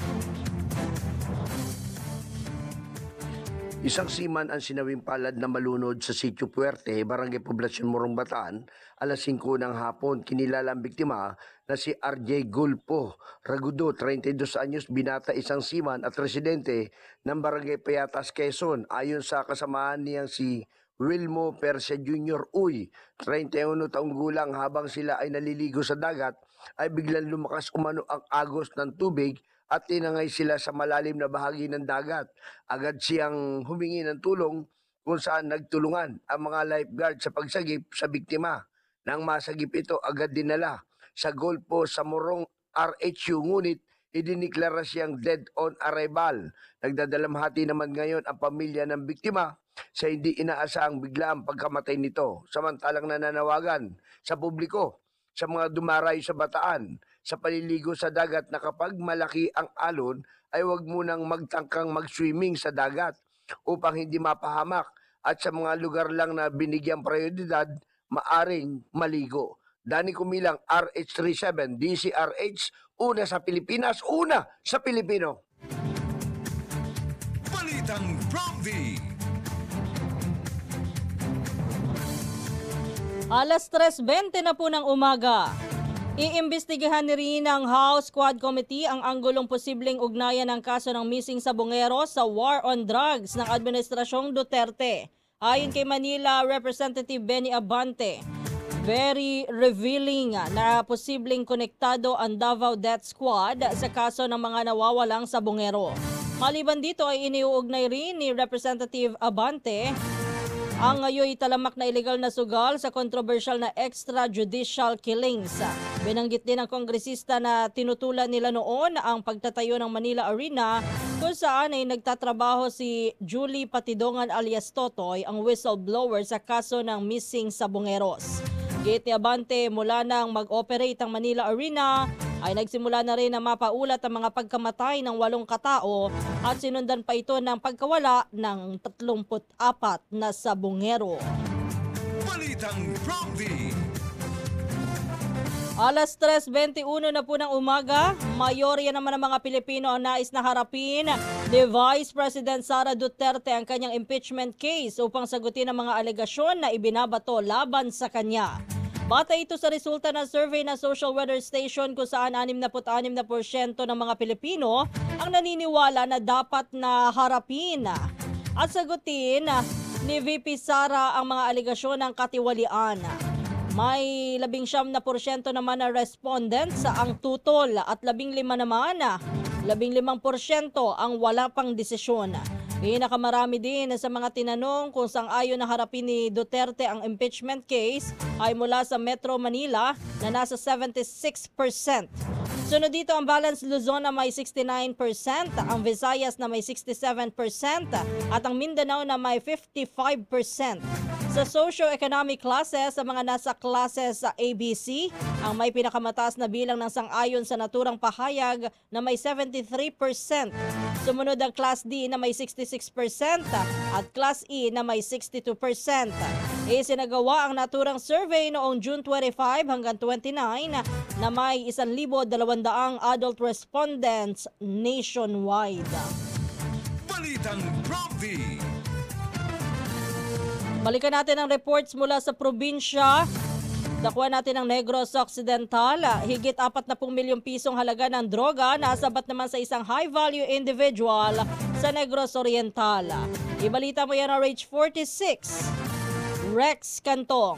Isang seaman ang sinawing palad na malunod sa Sitio Puerte, Barangay Poblasyon Morong Bataan, alas 5 ng hapon. Kinilala ang biktima na si RJ Gulpo Ragudo, 32 anyos, binata isang seaman at residente ng Barangay Payatas, Quezon. Ayon sa kasamahan niyang si Wilmo Persia Jr. Uy, 31 taong gulang habang sila ay naliligo sa dagat, ay biglang lumakas umano ang agos ng tubig at tinangay sila sa malalim na bahagi ng dagat. Agad siyang humingi ng tulong kung saan nagtulungan ang mga lifeguard sa pagsagip sa biktima. Nang masagip ito, agad dinala sa Golpo sa Morong RHU ngunit idiniklara siyang dead on arrival. Nagdadalamhati naman ngayon ang pamilya ng biktima sa hindi inaasahang biglaang pagkamatay nito. Samantalang nananawagan sa publiko sa mga dumaray sa bataan sa paliligo sa dagat na kapag malaki ang alon ay huwag munang magtangkang mag-swimming sa dagat upang hindi mapahamak at sa mga lugar lang na binigyang prioridad, maaring maligo. Dani Kumilang, RH37, DCRH, una sa Pilipinas, una sa Pilipino. Balitang Promdi. Alas 3.20 na po ng umaga. Iimbestigahan ni rin ng House Squad Committee ang anggulong posibleng ugnayan ng kaso ng missing sa Bungero sa war on drugs ng Administrasyong Duterte. Ayon kay Manila Representative Benny Abante, very revealing na posibleng konektado ang Davao Death Squad sa kaso ng mga nawawalang sa Bungero. Maliban dito ay iniuugnay rin ni Representative Abante ang ngayoy talamak na illegal na sugal sa controversial na extrajudicial killings. Binanggit din ng kongresista na tinutulan nila noon ang pagtatayo ng Manila Arena kung saan ay nagtatrabaho si Julie Patidongan alias Totoy, ang whistleblower sa kaso ng missing sa Gate Abante mula nang mag-operate ang Manila Arena ay nagsimula na rin na mapaulat ang mga pagkamatay ng walong katao at sinundan pa ito ng pagkawala ng 34 na sabungero. Balitang Promdi. Alas 3.21 na po ng umaga, mayorya naman ng mga Pilipino ang nais na harapin ni Vice President Sara Duterte ang kanyang impeachment case upang sagutin ang mga alegasyon na ibinabato laban sa kanya. Bata ito sa resulta ng survey ng Social Weather Station kung saan 66% ng mga Pilipino ang naniniwala na dapat na harapin at sagutin ni VP Sara ang mga alegasyon ng katiwalian. May 19 na porsyento naman na respondents ang tutol at 15 naman 15% ang wala pang desisyon. Pinakamarami din sa mga tinanong kung sang ayon na harapin ni Duterte ang impeachment case ay mula sa Metro Manila na nasa 76%. Sunod dito ang Balance Luzon na may 69%, ang Visayas na may 67% at ang Mindanao na may 55%. Sa socio-economic classes, sa mga nasa classes sa ABC, ang may pinakamataas na bilang ng sang-ayon sa naturang pahayag na may 73%. Sumunod ang Class D na may 66% at Class E na may 62%. Isinagawa ang naturang survey noong June 25 hanggang 29 na may 1,200 adult respondents nationwide. Balitang Promdi. Balikan natin ang reports mula sa probinsya. Dakuha natin ang Negros Occidental. Higit 40 milyong pisong halaga ng droga nasabat naman sa isang high-value individual sa Negros Oriental. Ibalita mo yan Rage 46. Rex Cantong.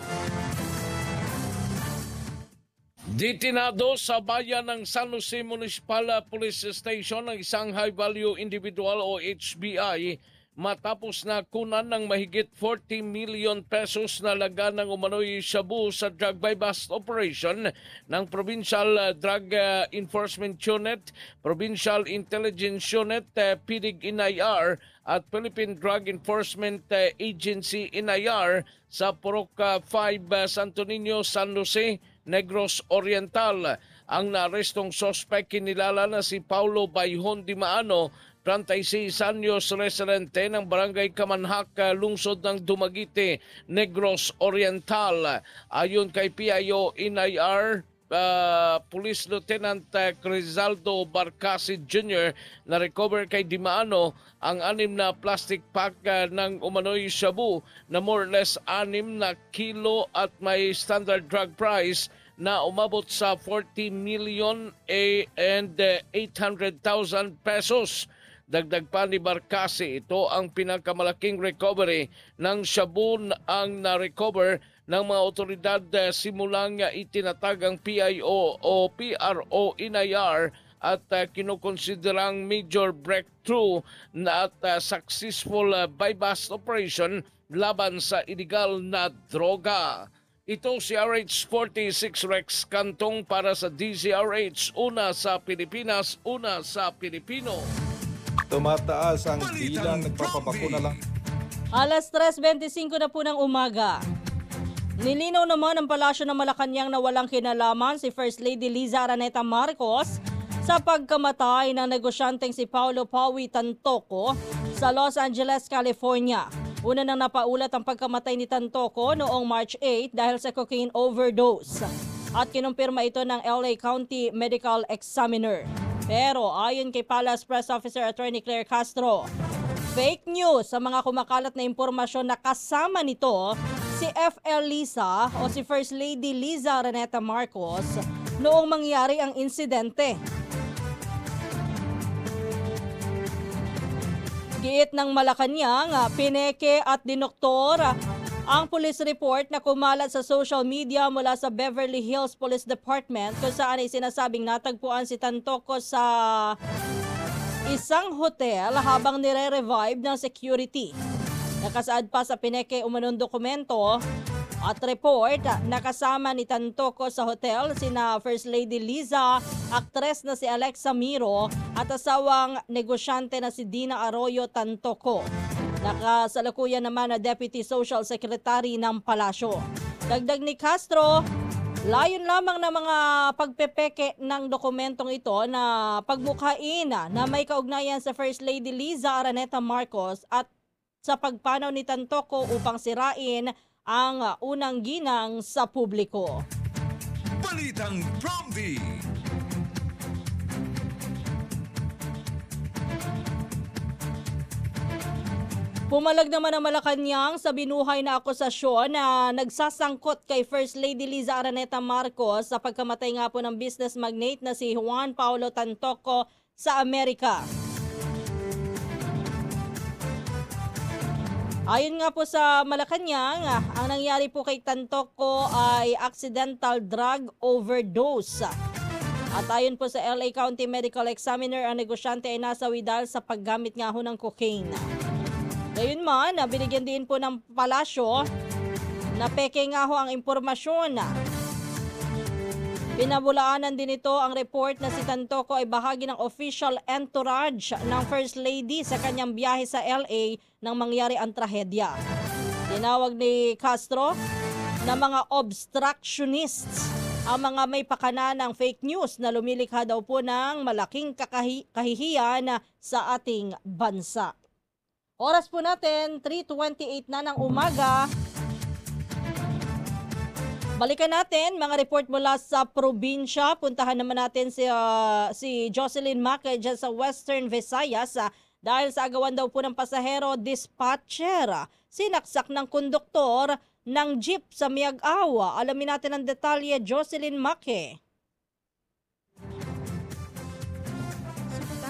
Ditinado sa bayan ng San Jose Municipal Police Station ang isang high-value individual o HBI matapos na kunan ng mahigit 40 million pesos na laga ng umano'y shabu sa drug by bust operation ng Provincial Drug uh, Enforcement Unit, Provincial Intelligence Unit, uh, PIDIG NIR at Philippine Drug Enforcement uh, Agency NIR sa Purok uh, 5 uh, Santo Niño, San Jose, Negros Oriental. Ang naarestong sospek kinilala na si Paulo Bayhon Dimaano 36 anyos residente ng Barangay Kamanhak, lungsod ng Dumaguete, Negros Oriental. Ayon kay PIO NIR, uh, Police Lieutenant uh, Crizaldo Barcasi Jr. na recover kay Dimaano ang anim na plastic pack uh, ng umano'y shabu na more or less anim na kilo at may standard drug price na umabot sa 40 million and 800,000 pesos. Dagdag pa ni Barcasi, ito ang pinakamalaking recovery ng shabu ang na-recover ng mga otoridad uh, simulang itinatag ang PIO o PRO INIR at uh, kinukonsiderang major breakthrough na at uh, successful uh, bypass operation laban sa illegal na droga. Ito si RH46 Rex Kantong para sa DZRH, una sa Pilipinas, una sa Pilipino. Tumataas ang bilang nagpapabakuna lang. Alas 3.25 na po ng umaga. Nilinaw naman ng Palasyo ng Malacanang na walang kinalaman si First Lady Liza Araneta Marcos sa pagkamatay ng negosyanteng si Paulo Pawi Tantoco sa Los Angeles, California. Una nang napaulat ang pagkamatay ni Tantoco noong March 8 dahil sa cocaine overdose. At kinumpirma ito ng LA County Medical Examiner. Pero ayon kay Palace Press Officer Attorney Claire Castro, fake news sa mga kumakalat na impormasyon na kasama nito si FL Lisa o si First Lady Liza Reneta Marcos noong mangyari ang insidente. Giit ng Malacanang, pineke at dinoktor ang police report na kumalat sa social media mula sa Beverly Hills Police Department kung saan ay sinasabing natagpuan si Tantoco sa isang hotel habang nire-revive ng security. Nakasaad pa sa pineke umanong dokumento at report na kasama ni Tantoco sa hotel sina First Lady Liza, aktres na si Alexa Miro at asawang negosyante na si Dina Arroyo Tantoco. Nakasalukuyan naman na Deputy Social Secretary ng Palasyo. Dagdag ni Castro, Layon lamang ng mga pagpepeke ng dokumentong ito na pagmukhain na may kaugnayan sa First Lady Liza Araneta Marcos at sa pagpanaw ni Tantoco upang sirain ang unang ginang sa publiko. Balitang Promdi. Pumalag naman ang Malacanang sa binuhay na akusasyon na nagsasangkot kay First Lady Liza Araneta Marcos sa pagkamatay nga po ng business magnate na si Juan Paulo Tantoco sa Amerika. Ayon nga po sa Malacanang, ang nangyari po kay Tantoco ay accidental drug overdose. At ayon po sa LA County Medical Examiner, ang negosyante ay nasawi dahil sa paggamit nga ho ng cocaine. Gayun man, binigyan din po ng palasyo na peke nga ho ang impormasyon. Pinabulaanan din ito ang report na si Tantoco ay bahagi ng official entourage ng First Lady sa kanyang biyahe sa LA nang mangyari ang trahedya. Tinawag ni Castro na mga obstructionists ang mga may pakana ng fake news na lumilikha daw po ng malaking kahihiyan sa ating bansa. Oras po natin, 3.28 na ng umaga. Balikan natin mga report mula sa probinsya. Puntahan naman natin si, uh, si Jocelyn Mackay dyan sa Western Visayas uh, dahil sa agawan daw po ng pasahero dispatcher. Uh, sinaksak ng konduktor ng jeep sa Miag-Awa. Alamin natin ang detalye, Jocelyn Mackay.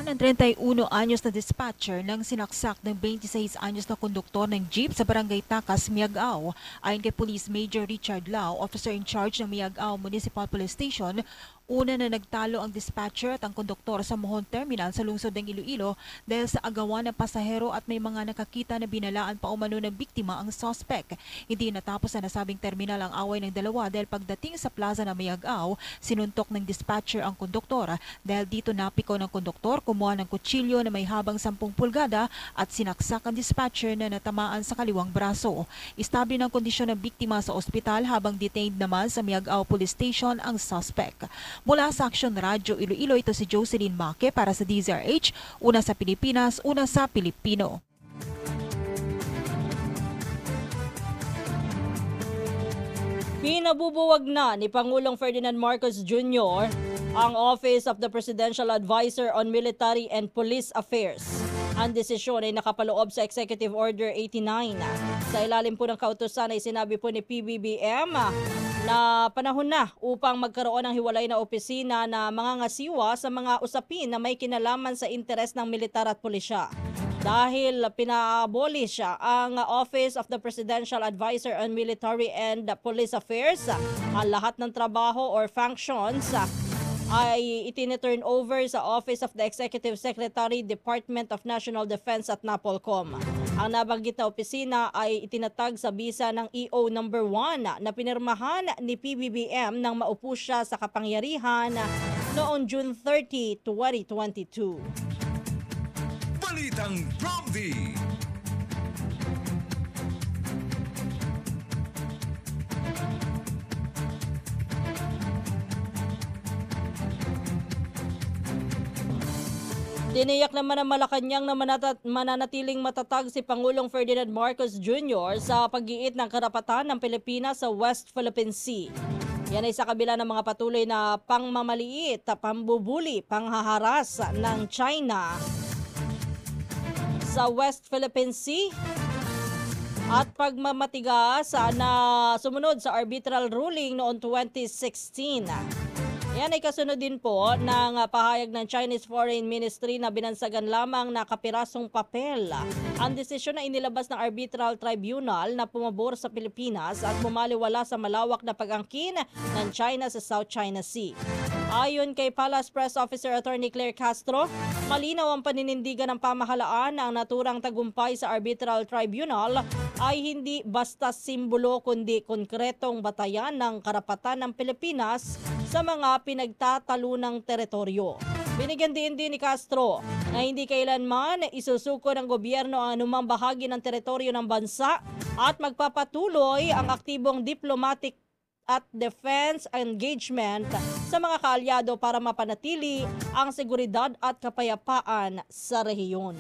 Ng 31 anyos na dispatcher nang sinaksak ng 26 anyos na konduktor ng jeep sa barangay Takas, Miagao. Ayon kay Police Major Richard Lau, officer in charge ng Miagao Municipal Police Station, Una na nagtalo ang dispatcher at ang konduktor sa Mohon Terminal sa lungsod ng Iloilo dahil sa agawan ng pasahero at may mga nakakita na binalaan pa umano ng biktima ang suspect. Hindi natapos sa nasabing terminal ang away ng dalawa dahil pagdating sa plaza ng Mayagaw, sinuntok ng dispatcher ang konduktor. Dahil dito napiko ng konduktor, kumuha ng kutsilyo na may habang 10 pulgada at sinaksak ang dispatcher na natamaan sa kaliwang braso. Istable ng kondisyon ng biktima sa ospital habang detained naman sa Mayagaw Police Station ang suspect. Mula sa Action Radio Iloilo, ito si Jocelyn Make para sa DZRH, una sa Pilipinas, una sa Pilipino. Pinabubuwag na ni Pangulong Ferdinand Marcos Jr. ang Office of the Presidential Advisor on Military and Police Affairs. Ang desisyon ay nakapaloob sa Executive Order 89. Sa ilalim po ng kautusan ay sinabi po ni PBBM na panahon na upang magkaroon ng hiwalay na opisina na mga ngasiwa sa mga usapin na may kinalaman sa interes ng militar at pulisya. Dahil pina-abolish ang Office of the Presidential Advisor on Military and Police Affairs, ang lahat ng trabaho or functions ay itiniturn over sa Office of the Executive Secretary, Department of National Defense at NAPOLCOM. Ang nabanggit na opisina ay itinatag sa bisa ng EO number 1 na pinirmahan ni PBBM nang maupo siya sa kapangyarihan noong June 30, 2022. Balitang Promdi. Tiniyak naman ng Malacanang na manata- mananatiling matatag si Pangulong Ferdinand Marcos Jr. sa pag-iit ng karapatan ng Pilipinas sa West Philippine Sea. Yan ay sa kabila ng mga patuloy na pangmamaliit, pambubuli, panghaharas ng China sa West Philippine Sea at pagmamatigas na sumunod sa arbitral ruling noong 2016. Yan ay kasunod din po ng ah, pahayag ng Chinese Foreign Ministry na binansagan lamang na kapirasong papel ang desisyon na inilabas ng arbitral tribunal na pumabor sa Pilipinas at bumaliwala sa malawak na pag-angkin ng China sa South China Sea. Ayon kay Palace Press Officer Attorney Claire Castro, malinaw ang paninindigan ng pamahalaan na ang naturang tagumpay sa arbitral tribunal ay hindi basta simbolo kundi konkretong batayan ng karapatan ng Pilipinas sa mga pinagtatalunang teritoryo. Binigyan din din ni Castro na hindi kailanman isusuko ng gobyerno ang anumang bahagi ng teritoryo ng bansa at magpapatuloy ang aktibong diplomatic at defense engagement sa mga kaalyado para mapanatili ang seguridad at kapayapaan sa rehiyon.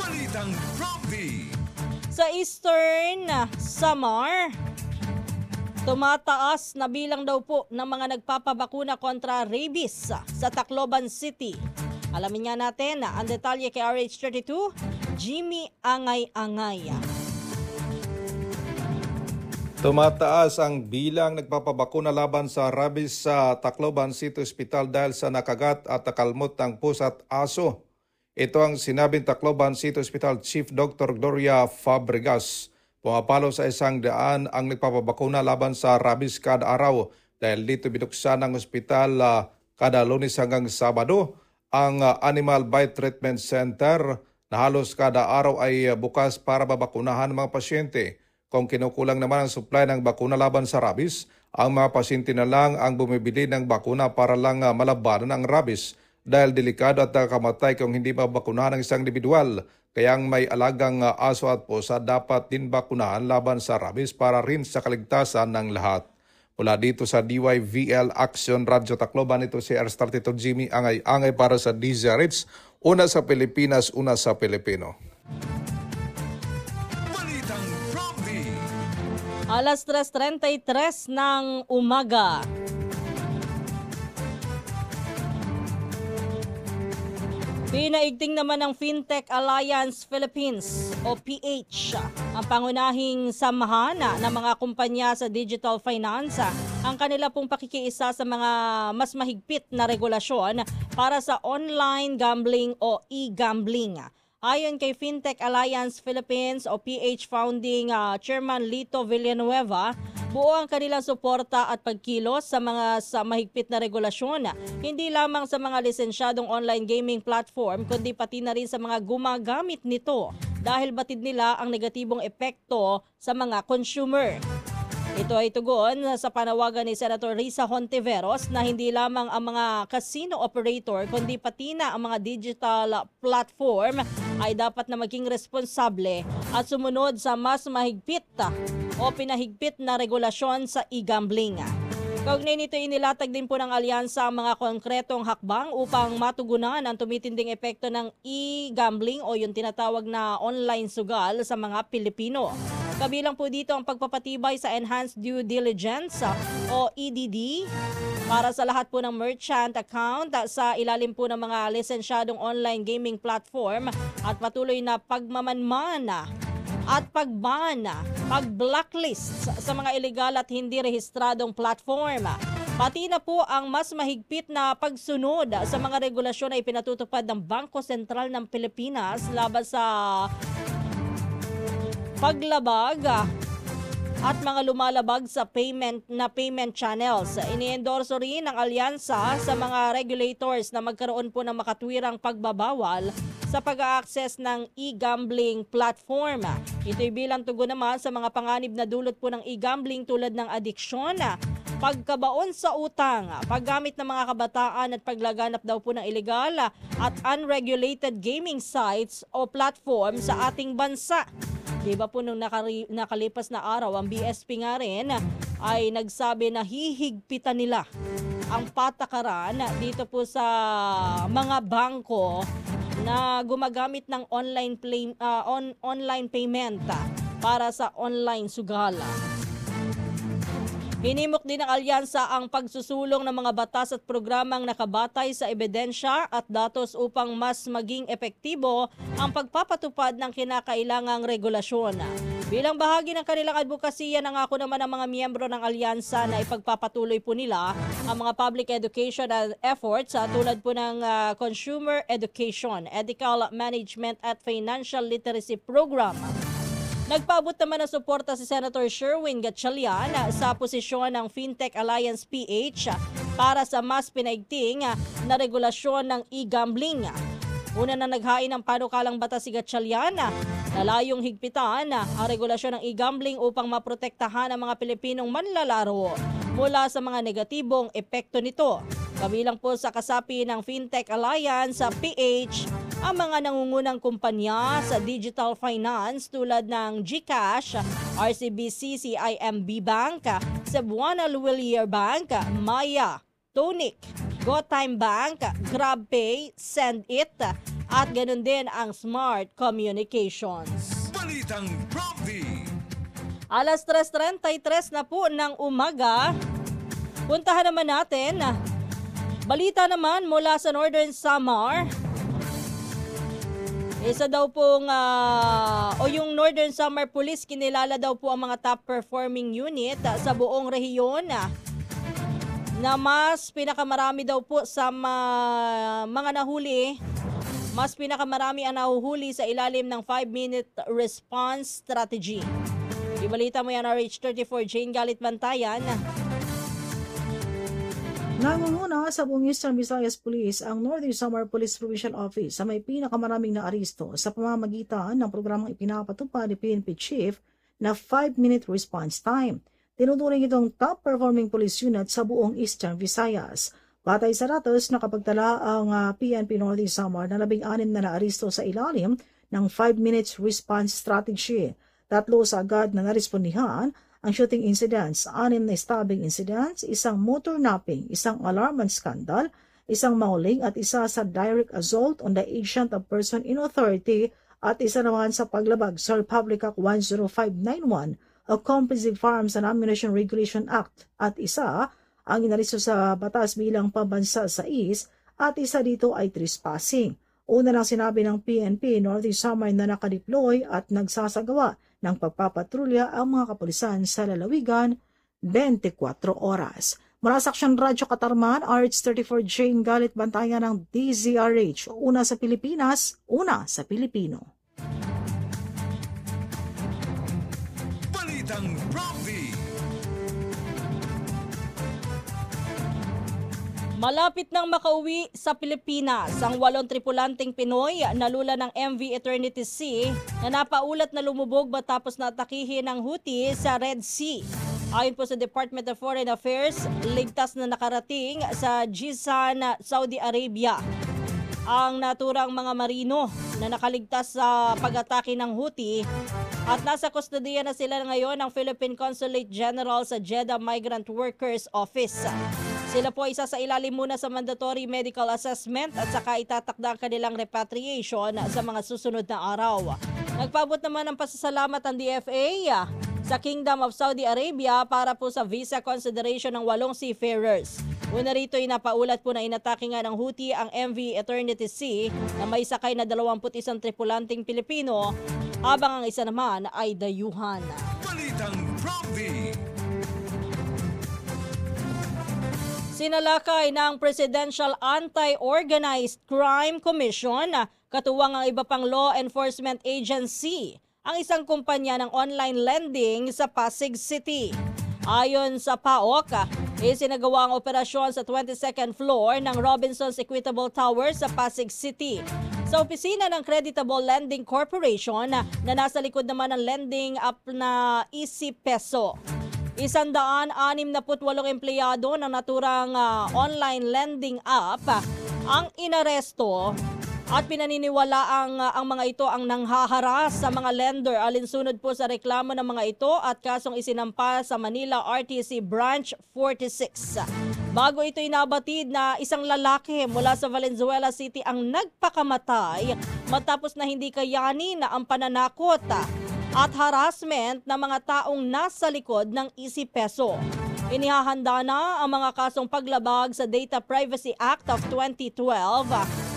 Balitang Prompty. Sa Eastern Samar, tumataas na bilang daw po ng mga nagpapabakuna kontra rabies sa Tacloban City. Alamin nga natin ang detalye kay RH32, Jimmy Angay-Angay. Tumataas ang bilang nagpapabakuna laban sa rabies sa Tacloban City Hospital dahil sa nakagat at nakalmot ng pusa at aso. Ito ang sinabing Tacloban City Hospital Chief Dr. Gloria Fabregas. Pumapalo sa isang daan ang nagpapabakuna laban sa rabies kada araw dahil dito binuksan ng ospital ah, kada lunes hanggang Sabado ang ah, Animal Bite Treatment Center na halos kada araw ay ah, bukas para babakunahan mga pasyente. Kung kinukulang naman ang supply ng bakuna laban sa rabies, ang mga pasyente na lang ang bumibili ng bakuna para lang malabanan ang rabies dahil delikado at nakakamatay kung hindi mabakunahan ang isang individual. Kaya ang may alagang ah, aso at pusa dapat din bakunahan laban sa rabies para rin sa kaligtasan ng lahat. Mula dito sa DYVL Action Radio Tacloban, ito si R32 Jimmy Angay-Angay para sa DZRH. Una sa Pilipinas, una sa Pilipino. Alas 3.33 ng umaga. Pinaigting naman ng FinTech Alliance Philippines o PH ang pangunahing samahan ng mga kumpanya sa digital finance ang kanila pong pakikiisa sa mga mas mahigpit na regulasyon para sa online gambling o e-gambling. Ayon kay FinTech Alliance Philippines o PH founding ah, Chairman Lito Villanueva, buo ang kanilang suporta at pagkilos sa mga sa mahigpit na regulasyon, hindi lamang sa mga lisensyadong online gaming platform kundi pati na rin sa mga gumagamit nito dahil batid nila ang negatibong epekto sa mga consumer. Ito ay tugon sa panawagan ni Senator Risa Hontiveros na hindi lamang ang mga casino operator kundi pati na ang mga digital platform ay dapat na maging responsable at sumunod sa mas mahigpit o pinahigpit na regulasyon sa e-gambling. Kaugnay nito inilatag din po ng alyansa ang mga konkretong hakbang upang matugunan ang tumitinding epekto ng e-gambling o yung tinatawag na online sugal sa mga Pilipino. Kabilang po dito ang pagpapatibay sa Enhanced Due Diligence o EDD para sa lahat po ng merchant account sa ilalim po ng mga lisensyadong online gaming platform at patuloy na pagmamanman at pagban, pag-blacklist sa mga illegal at hindi rehistradong platform. Pati na po ang mas mahigpit na pagsunod sa mga regulasyon na ipinatutupad ng Bangko Sentral ng Pilipinas laban sa paglabag at mga lumalabag sa payment na payment channels. Iniendorso rin ng alyansa sa mga regulators na magkaroon po ng makatwirang pagbabawal sa pag-access ng e-gambling platform. Ito'y bilang tugon naman sa mga panganib na dulot po ng e-gambling tulad ng adiksyon, pagkabaon sa utang, paggamit ng mga kabataan at paglaganap daw po ng illegal at unregulated gaming sites o platform sa ating bansa. Di ba po nung nakalipas na araw, ang BSP nga rin ay nagsabi na hihigpitan nila ang patakaran dito po sa mga bangko na gumagamit ng online play, ah, on, online payment para sa online sugala. Hinimok din ng alyansa ang pagsusulong ng mga batas at programang nakabatay sa ebidensya at datos upang mas maging epektibo ang pagpapatupad ng kinakailangang regulasyon. Bilang bahagi ng kanilang advokasya, nangako naman ang mga miyembro ng alyansa na ipagpapatuloy po nila ang mga public education efforts sa tulad po ng ah, consumer education, ethical management at financial literacy program. Nagpaabot naman ng suporta si Senator Sherwin Gatchalian sa posisyon ng FinTech Alliance PH para sa mas pinaigting na regulasyon ng e-gambling. Una na naghain ng panukalang batas si Gatchalian na layong higpitan ang regulasyon ng e-gambling upang maprotektahan ang mga Pilipinong manlalaro mula sa mga negatibong epekto nito. Kabilang po sa kasapi ng FinTech Alliance sa PH ang mga nangungunang kumpanya sa digital finance tulad ng GCash, RCBC CIMB Bank, Cebuana Luwilier Bank, Maya, Tonic, GoTime Bank, GrabPay, SendIt, at ganun din ang Smart Communications. Balitang Prompty. Alas 3.33 na po ng umaga. Puntahan naman natin. Balita naman mula sa Northern Samar. Isa daw pong, ah, o yung Northern Samar Police, kinilala daw po ang mga top performing unit sa buong rehiyon na mas pinakamarami daw po sa ma- mga nahuli mas pinakamarami ang nahuhuli sa ilalim ng 5-minute response strategy. Ibalita mo yan RH34 Jane Galit Bantayan. Nangunguna sa buong Eastern Visayas Police ang Northern Samar Police Provincial Office sa may pinakamaraming na aristo sa pamamagitan ng programang ipinapatupad ni PNP Chief na 5-minute response time. Tinuturing itong top performing police unit sa buong Eastern Visayas. Batay sa datos, nakapagtala ang ah, PNP Northern Samar na labing-anim na naaristo sa ilalim ng 5 minutes response strategy. Tatlo sa agad na narespondihan ang shooting incidents, anim na stabbing incidents, isang motor napping, isang alarm scandal, isang mauling at isa sa direct assault on the agent of person in authority at isa naman sa paglabag sa Republic Act 10591 o Comprehensive Firearms and Ammunition Regulation Act at isa ang inaristo sa batas bilang pambansa sa is at isa dito ay trespassing. Una lang sinabi ng PNP Northern Samar na nakadeploy at nagsasagawa ng pagpapatrolya ang mga kapulisan sa lalawigan 24 oras. Mula sa Aksyon Radyo Katarman, RH34 Jane Galit Bantayan ng DZRH. Una sa Pilipinas, una sa Pilipino. Malapit nang makauwi sa Pilipinas ang walong tripulanteng Pinoy na lula ng MV Eternity Sea na napaulat na lumubog matapos na atakihin ng Houthi sa Red Sea. Ayon po sa Department of Foreign Affairs, ligtas na nakarating sa Jizan, Saudi Arabia ang naturang mga marino na nakaligtas sa pag-atake ng Houthi at nasa kustodiya na sila ngayon ng Philippine Consulate General sa Jeddah Migrant Workers Office. Sila po isa sa ilalim muna sa mandatory medical assessment at saka itatakda ang kanilang repatriation sa mga susunod na araw. Nagpabot naman ng pasasalamat ang DFA sa Kingdom of Saudi Arabia para po sa visa consideration ng walong seafarers. Una rito ay napaulat po na inatake nga ng Houthi ang MV Eternity Sea na may sakay na 21 tripulanting Pilipino habang ang isa naman ay dayuhan. Balitang Prompty. Sinalakay ng Presidential Anti-Organized Crime Commission katuwang ang iba pang law enforcement agency ang isang kumpanya ng online lending sa Pasig City. Ayon sa PAOK, isinagawa ang operasyon sa 22nd floor ng Robinson's Equitable Tower sa Pasig City. Sa opisina ng Creditable Lending Corporation na nasa likod naman ng lending up na Easy Peso. Isandaan anim na putwalong empleyado ng naturang ah, online lending app ang inaresto At pinaniniwala ang, ang mga ito ang nanghaharas sa mga lender alinsunod po sa reklamo ng mga ito at kasong isinampa sa Manila RTC Branch 46. Bago ito inabatid na isang lalaki mula sa Valenzuela City ang nagpakamatay matapos na hindi kayanin na ang pananakot at harassment ng mga taong nasa likod ng Easy Peso. Inihahanda na ang mga kasong paglabag sa Data Privacy Act of 2012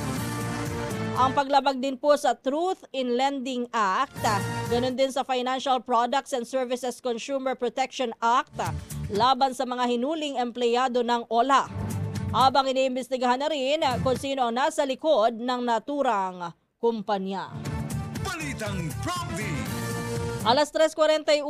ang paglabag din po sa Truth in Lending Act, ganun din sa Financial Products and Services Consumer Protection Act, laban sa mga hinuling empleyado ng OLA. Habang iniimbestigahan na rin kung sino ang nasa likod ng naturang kumpanya. Balitang Provi. Alas 3.41,